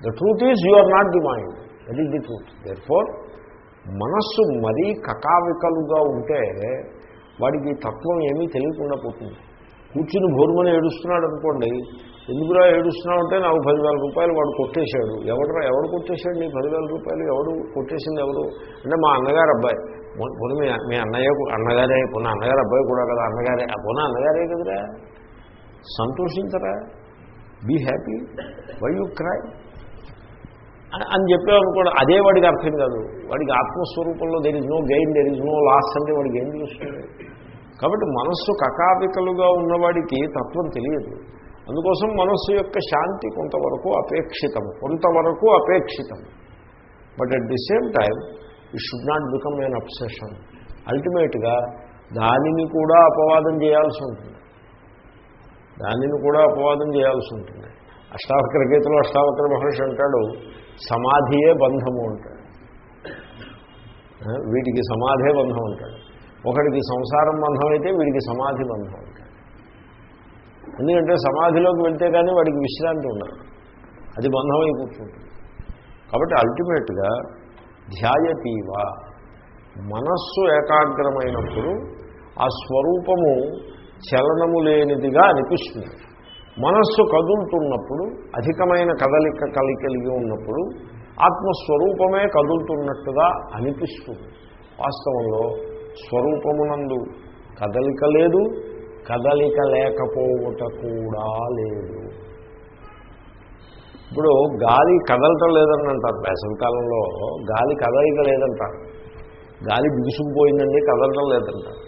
the truth is you are not the mind that is the truth there for మనస్సు మరీ కకావికలుగా ఉంటే వాడికి తత్వం ఏమీ తెలియకుండా పోతుంది. కూర్చుని భోరుమని ఏడుస్తున్నాడు అనుకోండి ఎందుకురా ఏడుస్తున్నావు అంటే నాకు పదివేల రూపాయలు వాడు కొట్టేశాడు. ఎవడరా ఎవడు కొట్టేశాడు నీ పదివేల రూపాయలు? ఎవడు కొట్టేసింది ఎవరు అంటే మా అన్నగారు అబ్బాయి. పోనీ మీ మీ అన్నయ్య అన్నగారే పోనీ అన్నగారు అబ్బాయి కూడా కదా అన్నగారే. ఆ పోనీ అన్నగారే కదరా. సంతోషించరా. Be happy. Why you cry? అని చెప్పామనుకోండి అదే వాడికి అర్థం కాదు. వాడికి ఆత్మస్వరూపంలో there is no gain there is no loss అంటే వాడికి ఏం తెలుస్తుంది? కాబట్టి మనస్సు కకాపికలుగా ఉన్నవాడికి తత్వం తెలియదు. అందుకోసం మనస్సు యొక్క శాంతి కొంతవరకు అపేక్షితం కొంతవరకు అపేక్షితం. But at the same time it should not become an obsession అల్టిమేట్గా దానిని కూడా అపవాదం చేయాల్సి ఉంటుంది. దానిని కూడా అపవాదం చేయాల్సి ఉంటుంది. అష్టావక్ర గీతలో అష్టావక్ర మహర్షి అంటాడు సమాధియే బంధము అంటాడు. వీటికి సమాధే బంధం అంటాడు. ఒకడికి సంసారం బంధం అయితే వీడికి సమాధి బంధం అంటాడు. ఎందుకంటే సమాధిలోకి వెళ్తే కానీ వాడికి విశ్రాంతి ఉండదు. అది బంధం అయి కూర్చుంటుంది. కాబట్టి అల్టిమేట్గా ధ్యాయతీవ మనస్సు ఏకాగ్రమైనప్పుడు ఆ స్వరూపము చలనము లేనిదిగా అనిపిస్తుంది. మనస్సు కదులుతున్నప్పుడు అధికమైన కదలిక కలి కలిగి ఉన్నప్పుడు ఆత్మస్వరూపమే కదులుతున్నట్టుగా అనిపిస్తుంది. వాస్తవంలో స్వరూపమునందు కదలిక లేదు కదలిక లేకపోవట కూడా లేదు. ఇప్పుడు గాలి కదలటం లేదని అంటారు వేసవికాలంలో గాలి కదలిక లేదంటారు. గాలి బిగుసుకుపోయిందండి కదలటం లేదంటారు.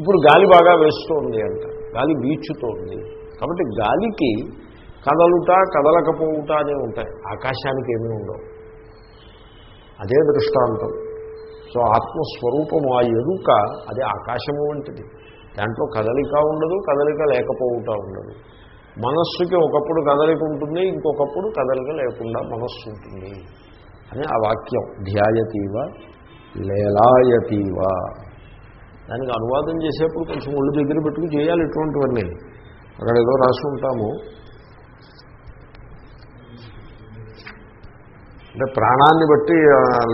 ఇప్పుడు గాలి బాగా వేస్తుంది అంట గాలి బీచుతోంది. కాబట్టి గాలికి కదలుట కదలకపోవుట అనేవి ఉంటాయి. ఆకాశానికి ఏమీ ఉండవు. అదే దృష్టాంతం. సో ఆత్మస్వరూపము ఆ ఎరుక అది ఆకాశము వంటిది. దాంట్లో కదలిక ఉండదు కదలిక లేకపోవుట ఉండదు. మనస్సుకి ఒకప్పుడు కదలిక ఉంటుంది ఇంకొకప్పుడు కదలిక లేకుండా మనస్సు ఉంటుంది అని ఆ వాక్యం. ధ్యాయతీవ లేలాయతీవ. దానికి అనువాదం చేసేప్పుడు కొంచెం ఒళ్ళు దగ్గర పెట్టుకుని చేయాలి ఇటువంటివన్నీ. అక్కడ ఏదో రాసి ఉంటాము. అంటే ప్రాణాన్ని బట్టి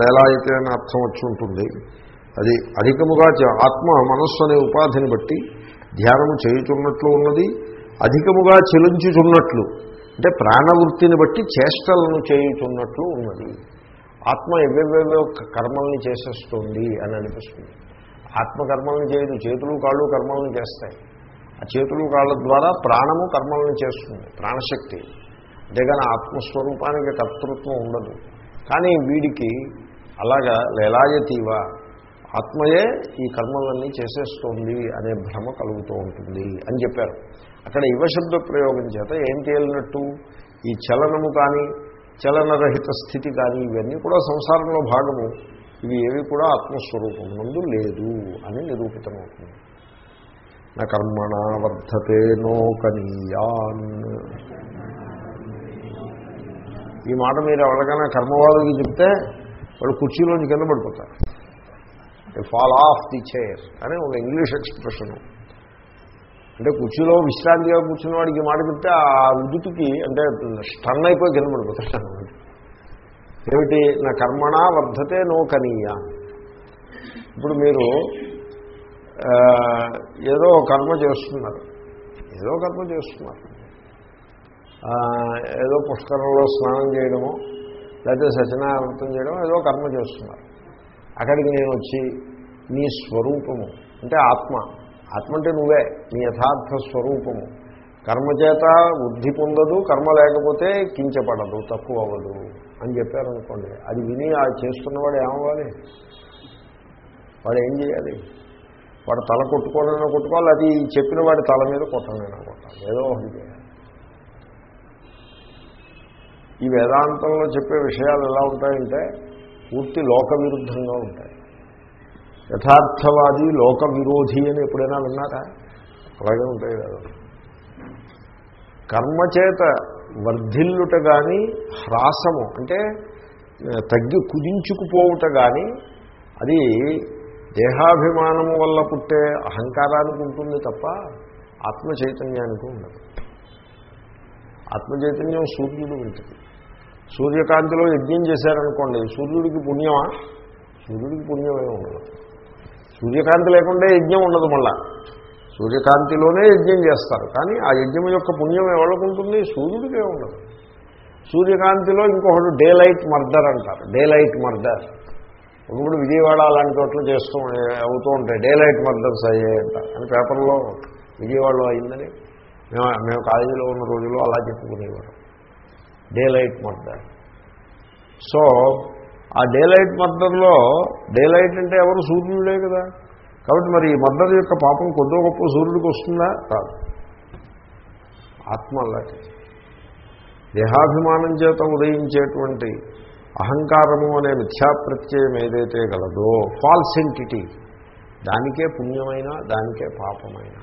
లేలాయితే అని అర్థం వచ్చి ఉంటుంది. అది అధికముగా చే- ఆత్మ మనస్సు అనే ఉపాధిని బట్టి ధ్యానము చేయుచున్నట్లు ఉన్నది అధికముగా చెలించుచున్నట్లు. అంటే ప్రాణవృత్తిని బట్టి చేష్టలను చేయుచున్నట్లు ఉన్నది. ఆత్మ ఎవేవేవో కర్మల్ని చేసేస్తుంది అని అనిపిస్తుంది. ఆత్మ కర్మల్ని చేయదు చేతులు కాళ్ళు కర్మల్ని చేస్తాయి. ఆ చేతులు కాళ్ళ ద్వారా ప్రాణము కర్మలను చేస్తుంది ప్రాణశక్తి. అంతేగాని ఆత్మస్వరూపానికి కర్తృత్వం ఉండదు. కానీ వీడికి అలాగా లేలాయతీవ ఆత్మయే ఈ కర్మలన్నీ చేసేస్తోంది అనే భ్రమ కలుగుతూ ఉంటుంది అని చెప్పారు. అక్కడ యువశబ్ద ప్రయోగం చేత ఏం తేలినట్టు? ఈ చలనము కానీ చలనరహిత స్థితి కానీ ఇవన్నీ కూడా సంసారంలో భాగము. ఇవి ఏవి కూడా ఆత్మస్వరూపం ముందు లేదు అని నిరూపితమవుతుంది. నా కర్మణా వర్ధతే నోకనీయాన్ ఈ మాట మీరు ఎవరికైనా కర్మవాదులకి చెప్తే వాడు కుర్చీలోంచి కింద పడిపోతారు. ఫాల్ ఆఫ్ ది చైర్ అని ఒక ఇంగ్లీష్ ఎక్స్ప్రెషన్ అంటే కుర్చీలో విశ్రాంతిగా కూర్చున్న వాడికి మాట చెప్తే ఆ ఉదుటికి అంటే స్టన్ అయిపోయి కింద పడిపోతాడు ఏమిటి? నా కర్మణ వర్ధతే నో కనీయ ఇప్పుడు మీరు ఏదో కర్మ చేస్తున్నారు. ఏదో కర్మ చేస్తున్నారు. ఏదో పుష్కరంలో స్నానం చేయడము లేకపోతే సత్యనారాయణం చేయడం ఏదో కర్మ చేస్తున్నారు. అక్కడికి నేను వచ్చి నీ స్వరూపము అంటే ఆత్మ ఆత్మ అంటే నువ్వే నీ యథార్థ స్వరూపము. కర్మ చేత వృద్ధి పొందదు కర్మ లేకపోతే కించపడదు తక్కువ అవ్వదు అని చెప్పారనుకోండి. అది విని ఆ చేస్తున్నవాడు ఏమవ్వాలి? వాడు ఏం చేయాలి? వాడు తల కొట్టుకోవాలన్నా కొట్టుకోవాలి అది చెప్పిన వాడి తల మీద కొట్టాలన్నా కొట్టాలి. ఏదో ఒకటి చేయాలి. ఈ వేదాంతంలో చెప్పే విషయాలు ఎలా ఉంటాయంటే పూర్తి లోక విరుద్ధంగా ఉంటాయి. యథార్థవాది లోక విరోధి అని ఎప్పుడైనా విన్నారా? అలాగే ఉంటాయి కదా కర్మచేత వర్ధిల్లుట కానీ హ్రాసము అంటే తగ్గి కుదించుకుపోవుట కానీ అది దేహాభిమానము వల్ల పుట్టే అహంకారానికి ఉంటుంది తప్ప ఆత్మ చైతన్యానికి ఉండదు. ఆత్మ చైతన్యం సూర్యుడు ఉంటుంది సూర్యకాంతిలో యజ్ఞం చేశారనుకోండి సూర్యుడికి పుణ్యమా? సూర్యుడికి పుణ్యమే ఉండదు. సూర్యకాంతి లేకుండా యజ్ఞం ఉండదు మళ్ళా. సూర్యకాంతిలోనే యజ్ఞం చేస్తారు కానీ ఆ యజ్ఞం యొక్క పుణ్యం ఎవరికి ఉంటుంది? సూర్యుడికే ఉండదు. సూర్యకాంతిలో ఇంకొకటి డే లైట్ మర్డర్ అంటారు డే లైట్ మర్డర్. ఇప్పుడు విజయవాడ అలాంటి చోట్ల చేస్తూ అవుతూ ఉంటాయి డే లైట్ మర్డర్స్ అయ్యాయంట అని పేపర్లో విజయవాడలో అయిందని మేము మేము కాలేజీలో ఉన్న రోజుల్లో అలా చెప్పుకునేవారు. Daylight murder. సో ఆ డే లైట్ మర్డర్లో డే లైట్ అంటే ఎవరు సూర్యుడే కదా? కాబట్టి మరి ఈ మర్డర్ యొక్క పాపం కొద్దో గొప్ప సూర్యుడికి వస్తుందా? కాదు. ఆత్మ అలాంటిది దేహాభిమానం చేత ఉదయించేటువంటి అహంకారము అనే మిథ్యాప్రత్యయం ఏదైతే గలదో ఫాల్స్ ఎంటిటీ దానికే పుణ్యమైన దానికే పాపమైన.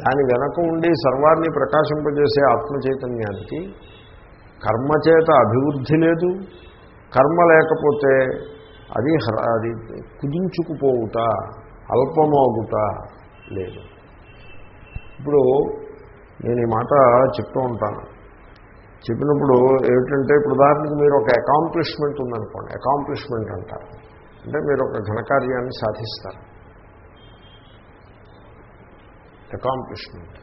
దాని వెనక ఉండి సర్వాన్ని ప్రకాశింపజేసే ఆత్మ చైతన్యానికి కర్మచేత అభివృద్ధి లేదు కర్మ లేకపోతే అది హ్ర- అది కుదించుకుపోవుట అల్పమోగుట లేదు. ఇప్పుడు నేను ఈ మాట చెప్తూ ఉంటాను. చెప్పినప్పుడు ఏమిటంటే ఇప్పుడు దానికి మీరు ఒక అకాంప్లిష్మెంట్ ఉందనుకోండి అకాంప్లిష్మెంట్ అంటారు. అంటే మీరు ఒక ఘనకార్యాన్ని సాధిస్తారు. అకాంప్లిష్మెంట్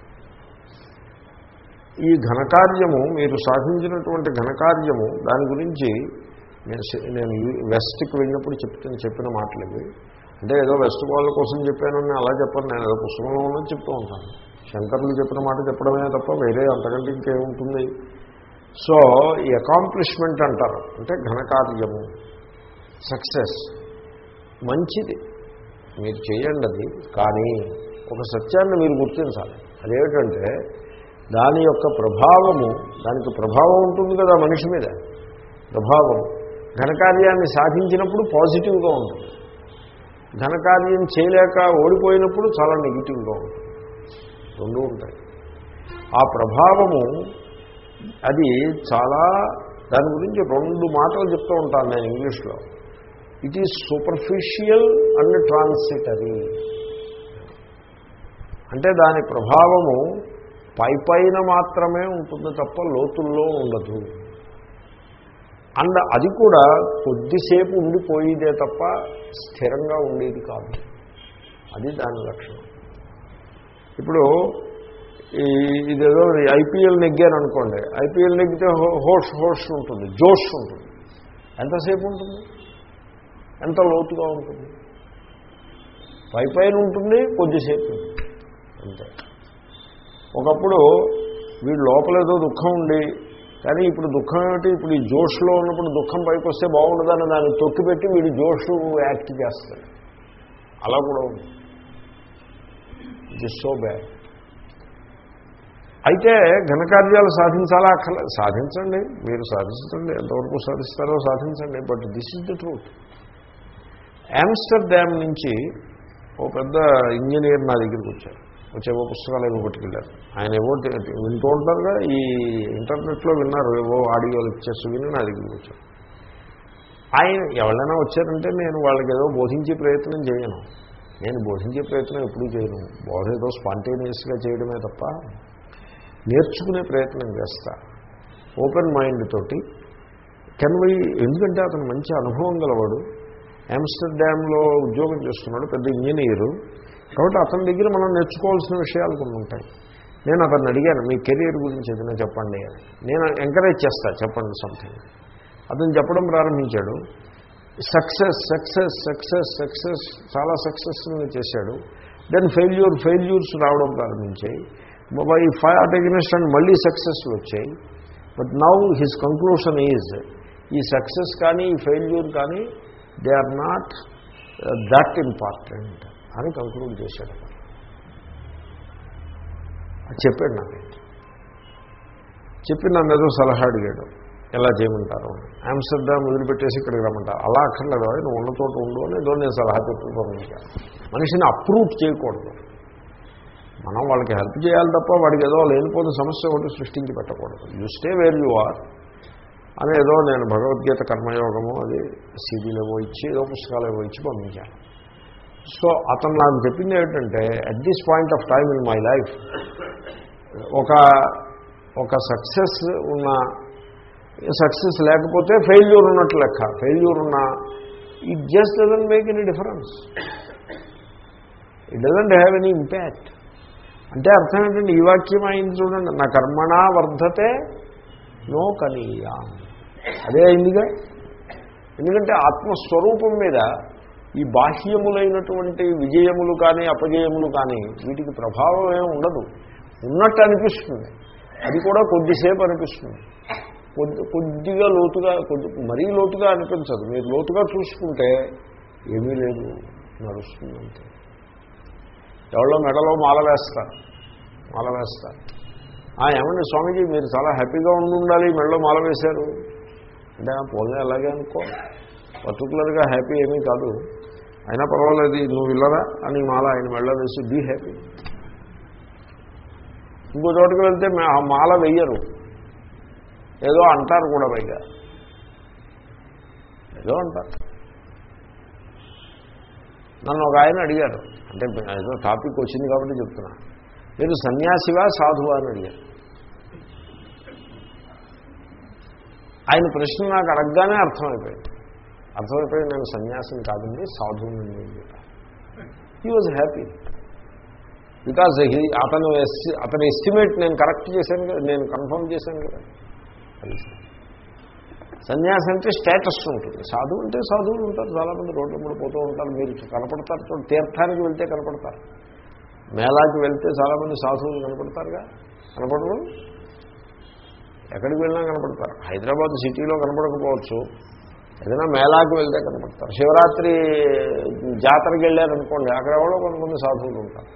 ఈ ఘనకార్యము మీరు సాధించినటువంటి ఘనకార్యము దాని గురించి నేను నేను వెస్ట్కి వెళ్ళినప్పుడు చెప్తున్న చెప్పిన మాటలు ఇవి అంటే ఏదో వెస్ట్ వాళ్ళ కోసం చెప్పానని అలా చెప్పను నేను ఏదో పుస్తకంలో ఉన్నది చెప్తూ ఉంటాను. శంకర్లు చెప్పిన మాట చెప్పడమే తప్ప వేరే అంతకంటే ఇంకేముంటుంది? సో ఈ అకాంప్లిష్మెంట్ అంటారు. అంటే ఘనకార్యము. సక్సెస్ మంచిది. మీరు చేయండి అది. కానీ ఒక సత్యాన్ని మీరు గుర్తించాలి. అదేమిటంటే దాని యొక్క ప్రభావము దానికి ప్రభావం ఉంటుంది కదా మనిషి మీద. ప్రభావం. ఘనకార్యాన్ని సాధించినప్పుడు పాజిటివ్గా ఉంటుంది. ఘనకార్యం చేయలేక ఓడిపోయినప్పుడు చాలా నెగిటివ్గా ఉంటుంది. రెండు ఉంటాయి. ఆ ప్రభావము అది చాలా దాని గురించి రెండు మాటలు చెప్తూ ఉంటాను నేను ఇంగ్లీష్లో. It is superficial and transitory అంటే దాని ప్రభావము పై పైన మాత్రమే ఉంటుంది తప్ప లోతుల్లో ఉండదు. అండ్ అది కూడా కొద్దిసేపు ఉండిపోయేదే తప్ప స్థిరంగా ఉండేది కాదు. అది దాని లక్షణం. ఇప్పుడు ఇదేదో ఐపీఎల్ నెగ్గారనుకోండి ఐపీఎల్ నెగ్గితే హో- హోష్ హోష్ ఉంటుంది జోష్ ఉంటుంది. ఎంతసేపు ఉంటుంది? ఎంత లోతుగా ఉంటుంది? పై పైన ఉంటుంది కొద్దిసేపు అంతే. ఒకప్పుడు వీడు లోపల ఏదో దుఃఖం ఉండి కానీ ఇప్పుడు దుఃఖం ఏమిటి? ఇప్పుడు ఈ జోష్లో ఉన్నప్పుడు దుఃఖం పైకి వస్తే బాగుండదని దాన్ని తొక్కిపెట్టి వీడు జోష్ యాక్ట్ చేస్తాడు. అలా కూడా ఉంది. ఇట్ ఇస్ సో బ్యాడ్ అయితే ఘనకార్యాలు సాధించాలా? అక్కల సాధించండి. మీరు సాధించండి. ఎంతవరకు సాధిస్తారో సాధించండి. But this is the truth. Amsterdam నుంచి ఓ పెద్ద ఇంజనీర్ నా దగ్గరికి వచ్చారు. వచ్చేవో పుస్తకాలు ఏవో పట్టుకెళ్ళారు. ఆయన ఏవో వింటూ ఉంటారుగా. ఈ ఇంటర్నెట్లో విన్నారు. ఏవో ఆడియో లెక్చర్స్ విని నా దగ్గరికి వచ్చారు. ఆయన ఎవరైనా వచ్చారంటే నేను వాళ్ళకి ఏదో బోధించే ప్రయత్నం చేయను. నేను బోధించే ప్రయత్నం ఎప్పుడూ చేయను. బోధ ఏదో స్పాంటేనియస్గా చేయడమే తప్ప నేర్చుకునే ప్రయత్నం చేస్తా. ఓపెన్ మైండ్ తోటి కెన్ వై ఎందుకంటే అతను మంచి అనుభవం గలవాడు ఆమ్స్టర్డామ్లో ఉద్యోగం చేస్తున్నాడు పెద్ద ఇంజనీరు కాబట్టి అతని దగ్గర మనం నేర్చుకోవాల్సిన విషయాలు కొన్ని ఉంటాయి. నేను అతన్ని అడిగాను మీ కెరీర్ గురించి ఏదైనా చెప్పండి అని. నేను ఎంకరేజ్ చేస్తా చెప్పండి సంథింగ్ అతను చెప్పడం ప్రారంభించాడు. సక్సెస్ సక్సెస్ సక్సెస్ సక్సెస్ చాలా సక్సెస్ఫుల్గా చేశాడు. దెన్ ఫెయిల్యూర్ ఫెయిల్యూర్స్ రావడం ప్రారంభించాయి. బై ఫైర్ అగెనిస్ట్ అండ్ మళ్ళీ సక్సెస్ వచ్చాయి. But now his conclusion is ఈ సక్సెస్ కానీ ఈ ఫెయిల్యూర్ కానీ they are not that important అని కంక్లూడ్ చేశాడు. అది చెప్పాడు నాకు చెప్పి నన్ను ఏదో సలహా అడిగాడు. ఎలా చేయమంటారు? ఆమ్స్టర్డామ్ వదిలిపెట్టేసి ఇక్కడికి రమ్మంటారు అలా అక్కర్లేదు. నువ్వు ఉన్న చోట ఉండు అని ఏదో నేను సలహా చెప్పి పంపించాను. మనిషిని అప్రూవ్ చేయకూడదు. మనం వాళ్ళకి హెల్ప్ చేయాలి తప్ప వాడికి ఏదో లేనిపోయిన సమస్య ఒకటి సృష్టించి పెట్టకూడదు. You stay where you are అని ఏదో నేను భగవద్గీత కర్మయోగము అది సీడీలో ఇచ్చి ఏదో పుస్తకాలు ఏవో ఇచ్చి పంపించాను. సో అతను నాకు చెప్పింది ఏంటంటే at this point of time in my life ఒక ఒక సక్సెస్ ఉన్న సక్సెస్ లేకపోతే ఫెయిల్యూర్ ఉన్నట్లు లెక్క. ఫెయిల్యూర్ ఉన్న it just doesn't make any difference it doesn't have any impact అంటే అర్థం ఏంటంటే ఈ వాక్యం అయింది చూడండి నా కర్మణా వర్ధతే నో కనీయా. అదే అయిందిగా? ఎందుకంటే ఆత్మస్వరూపం మీద ఈ బాహ్యములైనటువంటి విజయములు కానీ అపజయములు కానీ వీటికి ప్రభావం ఏమి ఉండదు. ఉన్నట్టు అనిపిస్తుంది. అది కూడా కొద్దిసేపు అనిపిస్తుంది. కొద్ది కొద్దిగా లోతుగా కొద్ది మరీ లోతుగా అనిపించదు. మీరు లోతుగా చూసుకుంటే ఏమీ లేదు నడుస్తుంది అంతే. ఎవరో మెడలో మాల వేస్తారు. మాల వేస్తారు. ఏమండి స్వామీజీ మీరు చాలా హ్యాపీగా ఉండి ఉండాలి మెడలో మాల వేశారు. అంటే పోలే అలాగే అనుకో. పర్టికులర్గా హ్యాపీ ఏమీ కాదు. అయినా పర్వాలేదు నువ్వు ఇల్లరా? అని మాల ఆయన మెడలో వేసి బీ హ్యాపీ. ఇంకో చోటుకు వెళ్తే ఆ మాల వెయ్యరు. ఏదో అంటారు కూడా పైగా. ఏదో అంటారు. నన్ను ఒక ఆయన అడిగారు. అంటే ఏదో టాపిక్ వచ్చింది కాబట్టి చెప్తున్నా. మీరు సన్యాసివా సాధువా అని అడిగారు. ఆయన ప్రశ్న నాకు అడగగానే అర్థమైపోయింది. అర్థమైపోయింది నేను సన్యాసిని కాదండి సాధువుని అని he was happy because he అతను అతని ఎస్టిమేట్ నేను కరెక్ట్ చేశాను కదా నేను కన్ఫర్మ్ చేశాను కదా. సన్యాసి అంటే స్టేటస్ ఉంటుంది. సాధువు అంటే సాధువులు ఉంటారు. చాలామంది రోడ్ల మీద పోతూ ఉంటారు. మీరు కనపడతారు. చూడండి తీర్థానికి వెళ్తే కనపడతారు. మేళాకి వెళ్తే చాలామంది సాధువులు కనపడతారుగా? కనపడరు? ఎక్కడికి వెళ్ళినా కనపడతారు. హైదరాబాద్ సిటీలో కనపడకపోవచ్చు. ఏదైనా మేళాకి వెళ్తే కనపడతారు. శివరాత్రి జాతరకి వెళ్ళారనుకోండి అక్కడ ఎవరో కొంతమంది సాధువులు ఉంటారు.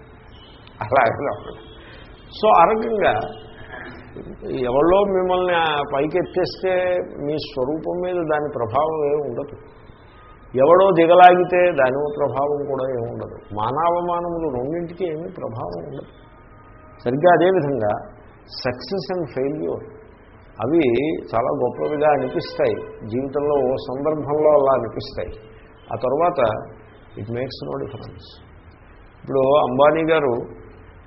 అలాగే సో ఆ రకంగా ఎవరో మిమ్మల్ని పైకి ఎత్తేస్తే మీ స్వరూపం మీద దాని ప్రభావం ఏమి ఉండదు. ఎవడో దిగలాగితే దాని ప్రభావం కూడా ఏమి ఉండదు. మానవమానములు రెండింటికి ఏమీ ప్రభావం ఉండదు. సరిగ్గా అదేవిధంగా సక్సెస్ అండ్ ఫెయిల్యూర్ అవి చాలా గొప్పవిగా అనిపిస్తాయి. జీవితంలో ఓ సందర్భంలో అలా అనిపిస్తాయి. ఆ తర్వాత ఇట్ మేక్స్ నో డిఫరెన్స్. ఇప్పుడు అంబానీ గారు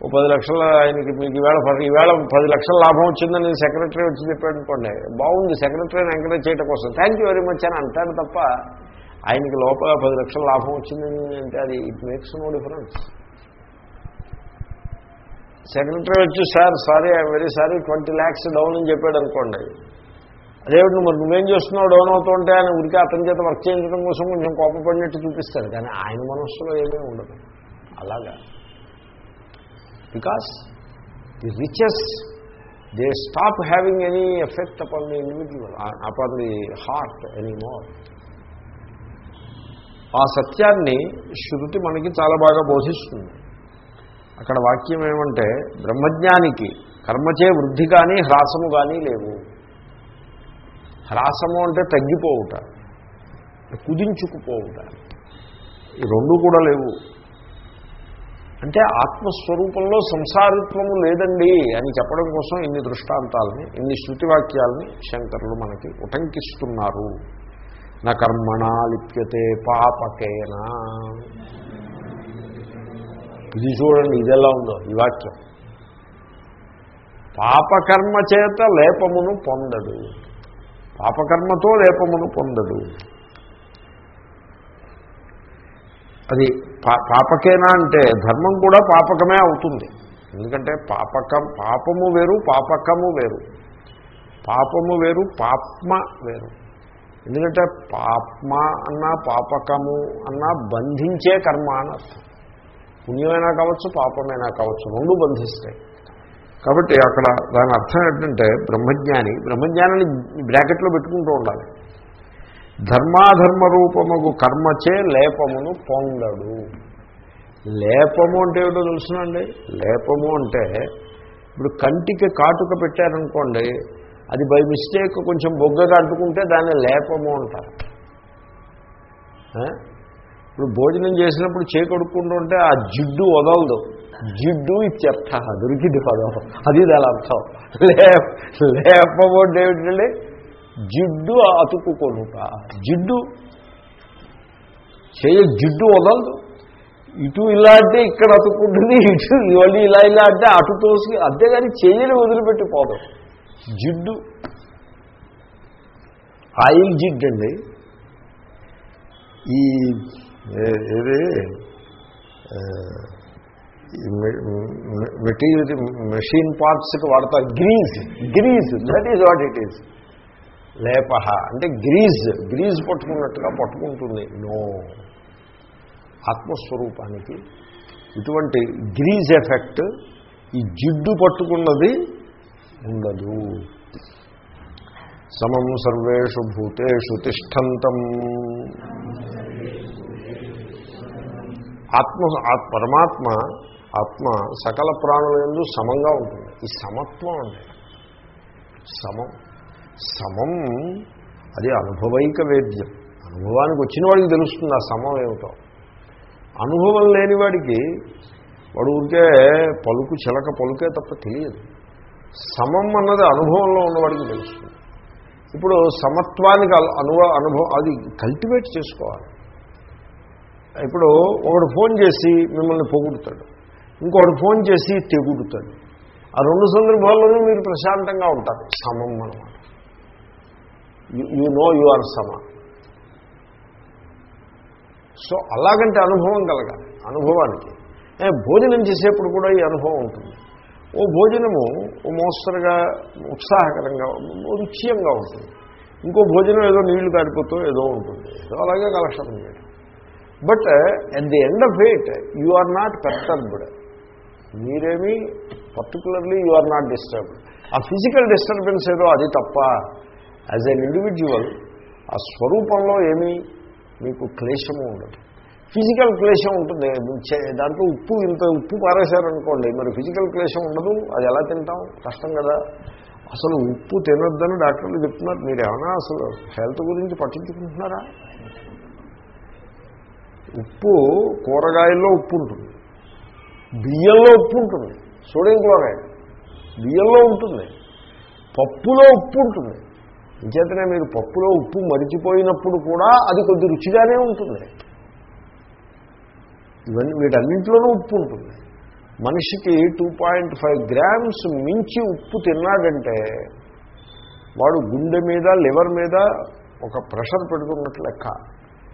ఓ పది లక్షల ఆయనకి మీకు ఈవేళ ఈవేళ పది లక్షల లాభం వచ్చిందని సెక్రటరీ వచ్చి చెప్పాడు అనుకోండి. బాగుంది సెక్రటరీని ఎంకరేజ్ చేయడం కోసం. థ్యాంక్ యూ వెరీ మచ్ అని అంటాడు తప్ప ఆయనకి లోపల పది లక్షల లాభం వచ్చిందని అంటే అది it makes no difference secretary వచ్చి sir sorry I very sorry twenty lakhs down అని చెప్పాడు అనుకోండి. అదేవిధంగా మరి నువ్వేం చేస్తున్నావు? డౌన్ అవుతుంటే ఆయన ఉరికి అతని చేత వర్క్ చేయించడం కోసం కొంచెం కోపపడినట్టు చూపిస్తాడు. కానీ ఆయన మనస్సులో ఏమీ ఉండదు. అలాగా. Because the riches they stop having any effect upon the individual upon the heart any more ఆ సత్యాన్ని శృతి మనకి చాలా బాగా బోధిస్తుంది. అక్కడ వాక్యం ఏమంటే బ్రహ్మజ్ఞానికి కర్మచే వృద్ధి కానీ హ్రాసము కానీ లేవు. హ్రాసము అంటే తగ్గిపోవుట కుదించుకుపోవుట. ఈ రెండు కూడా లేవు. అంటే ఆత్మస్వరూపంలో సంసారిత్వము లేదండి అని చెప్పడం కోసం ఇన్ని దృష్టాంతాలని ఇన్ని శృతివాక్యాలని శంకరులు మనకి ఉటంకిస్తున్నారు. నా కర్మణా లిప్యతే పాపకేనా. ఇది చూడండి ఇది ఎలా ఉందో ఈ వాక్యం. పాపకర్మ చేత లేపమును పొందడు పాపకర్మతో లేపమును పొందడు అది పా పాపకేనా అంటే ధర్మం కూడా పాపకమే అవుతుంది. ఎందుకంటే పాపకం పాపము వేరు పాపకము వేరు. పాపము వేరు పాప్మ వేరు. ఎందుకంటే పాప్మ అన్నా పాపకము అన్నా బంధించే కర్మ అని అర్థం. పుణ్యమైనా కావచ్చు పాపమైనా కావచ్చు రెండు బంధిస్తాయి. కాబట్టి అక్కడ దాని అర్థం ఏంటంటే బ్రహ్మజ్ఞాని బ్రహ్మజ్ఞానాన్ని బ్రాకెట్లో పెట్టుకుంటూ ఉండాలి. ధర్మాధర్మ రూపముకు కర్మచే లేపమును పొందడు. లేపము అంటే ఏమిటో తెలుసునండి? లేపము అంటే ఇప్పుడు కంటికి కాటుక పెట్టారనుకోండి అది బై మిస్టేక్ కొంచెం బొగ్గగా అడ్డుకుంటే దాన్ని లేపము అంటారు. ఇప్పుడు భోజనం చేసినప్పుడు చేకడుక్కుంటూ ఉంటే ఆ జిడ్డు వదలదు. జిడ్డు ఇత్యర్థ దొరికింది పదం. అది దాని అర్థం. లేప లేపము అంటే ఏమిటండి? జిడ్డు అతుకుకొనుట జిడ్డు? చేయ జిడ్డు వదలదు. ఇటు ఇలా అంటే ఇక్కడ అతుక్కుంటుంది ఇటు మళ్ళీ ఇలా ఇలా అంటే అటు తోసి అంతేగాని చెయ్యని వదిలిపెట్టిపోదు జిడ్డు. ఆయిల్ జిడ్ అండి. ఈ ఏది? మెటీరియల్ మెషిన్ పార్ట్స్కి వాడతారు. Grease grease that is what it is లేపహ. అంటే గ్రీజ్ గ్రీజ్ పట్టుకున్నట్టుగా పట్టుకుంటుంది. నో. ఆత్మస్వరూపానికి ఇటువంటి గ్రీజ్ ఎఫెక్ట్ ఈ జిడ్డు పట్టుకున్నది ఉండదు. సమం సర్వేషు భూతేషు తిష్టంతం. ఆత్మ పరమాత్మ ఆత్మ సకల ప్రాణులందు సమంగా ఉంటుంది. ఈ సమత్వం అండి. సమం. సమం అది అనుభవైక వేద్యం. అనుభవానికి వచ్చిన వాడికి తెలుస్తుంది ఆ సమం ఏమిటో. అనుభవం లేని వాడికి వాడు ఊరికే పలుకు చిలక పలుకే తప్ప తెలియదు. సమం అన్నది అనుభవంలో ఉన్నవాడికి తెలుస్తుంది. ఇప్పుడు సమత్వానికి అనుభవ అనుభవం అది కల్టివేట్ చేసుకోవాలి. ఇప్పుడు ఒకడు ఫోన్ చేసి మిమ్మల్ని పొగుడుతాడు. ఇంకొకడు ఫోన్ చేసి తెగుడుతాడు. ఆ రెండు సందర్భాల్లోనూ మీరు ప్రశాంతంగా ఉంటారు. సమం అనమాట యు నో యు ఆర్ సమ సో అలాగంటే అనుభవం కలగాలి. అనుభవానికి. భోజనం చేసేప్పుడు కూడా ఈ అనుభవం ఉంటుంది. ఓ భోజనము ఓ మోస్తరుగా ఉత్సాహకరంగా రుచ్యంగా ఉంటుంది. ఇంకో భోజనం ఏదో నీళ్ళు కారిపోతూ ఏదో ఉంటుంది. ఏదో అలాగే కలక్షణం చేయడం. But at the end of it you are not perturbed మీరేమీ particularly you are not disturbed ఆ ఫిజికల్ డిస్టర్బెన్స్ ఏదో అది తప్ప యాజ్ ఎన్ ఇండివిజువల్ ఆ స్వరూపంలో ఏమీ మీకు క్లేశము ఉండదు. ఫిజికల్ క్లేశం ఉంటుంది. దాంట్లో ఉప్పు ఇంత ఉప్పు పారేశారనుకోండి మరి ఫిజికల్ క్లేశం ఉండదు. అది ఎలా తింటాం? కష్టం కదా. అసలు ఉప్పు తినొద్దని డాక్టర్లు చెప్తున్నారు. మీరు ఏమైనా అసలు హెల్త్ గురించి పట్టించుకుంటున్నారా? ఉప్పు కూరగాయల్లో ఉప్పు ఉంటుంది. బియ్యంలో ఉప్పు ఉంటుంది. Sodium chloride. బియ్యంలో ఉంటుంది. పప్పులో ఉప్పు ఉంటుంది. ఇంచేతనే మీరు పప్పులో ఉప్పు మరిచిపోయినప్పుడు కూడా అది కొద్ది రుచిగానే ఉంటుంది. ఇవన్నీ వీటన్నింటిలోనూ ఉప్పు ఉంటుంది. మనిషికి టూ పాయింట్ ఫైవ్ గ్రామ్స్ మించి ఉప్పు తిన్నాడంటే వాడు గుండె మీద లివర్ మీద ఒక ప్రెషర్ పెడుతున్నట్టు లెక్క.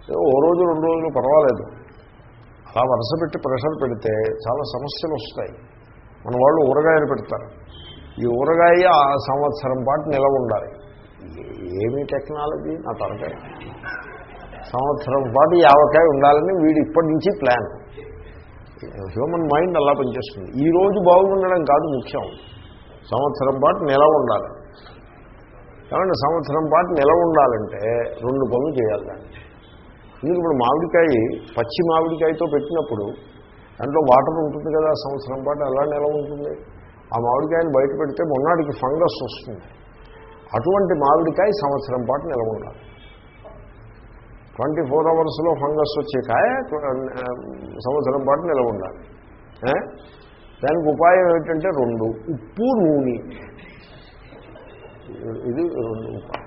ఏదో ఓ రోజు రెండు రోజులు పర్వాలేదు. అలా వరుస పెట్టి ప్రెషర్ పెడితే చాలా సమస్యలు వస్తాయి. మన వాళ్ళు ఊరగాయలు పెడతారు. ఈ ఊరగాయ ఆ సంవత్సరం పాటు నిలవ ఉండాలి. ఏమి టెక్నాలజీ నా తరకాయ సంవత్సరం పాటు యావకాయ ఉండాలని వీడు ఇప్పటి నుంచి ప్లాన్. హ్యూమన్ మైండ్ అలా పనిచేస్తుంది. ఈ రోజు బాగుండడం కాదు ముఖ్యం. సంవత్సరం పాటు నెల ఉండాలి. కాబట్టి సంవత్సరం పాటు నిలవ ఉండాలంటే రెండు పనులు చేయాలి దాన్ని. ఎందుకు ఇప్పుడు మామిడికాయ పచ్చి మామిడికాయతో పెట్టినప్పుడు దాంట్లో వాటర్ ఉంటుంది కదా సంవత్సరం పాటు ఎలా నిలవ ఉంటుంది. ఆ మామిడికాయని బయట పెడితే మొన్నటికి ఫంగస్ వస్తుంది. అటువంటి మామిడికాయ సంవత్సరం పాటు నిలవ ఉండాలి ట్వంటీ ఫోర్ అవర్స్లో ఫంగస్ వచ్చే కాయ సంవత్సరం పాటు నిలవ ఉండాలి దానికి ఉపాయం ఏంటంటే రెండు. ఉప్పు నూనె. ఇది రెండు ఉపాయం.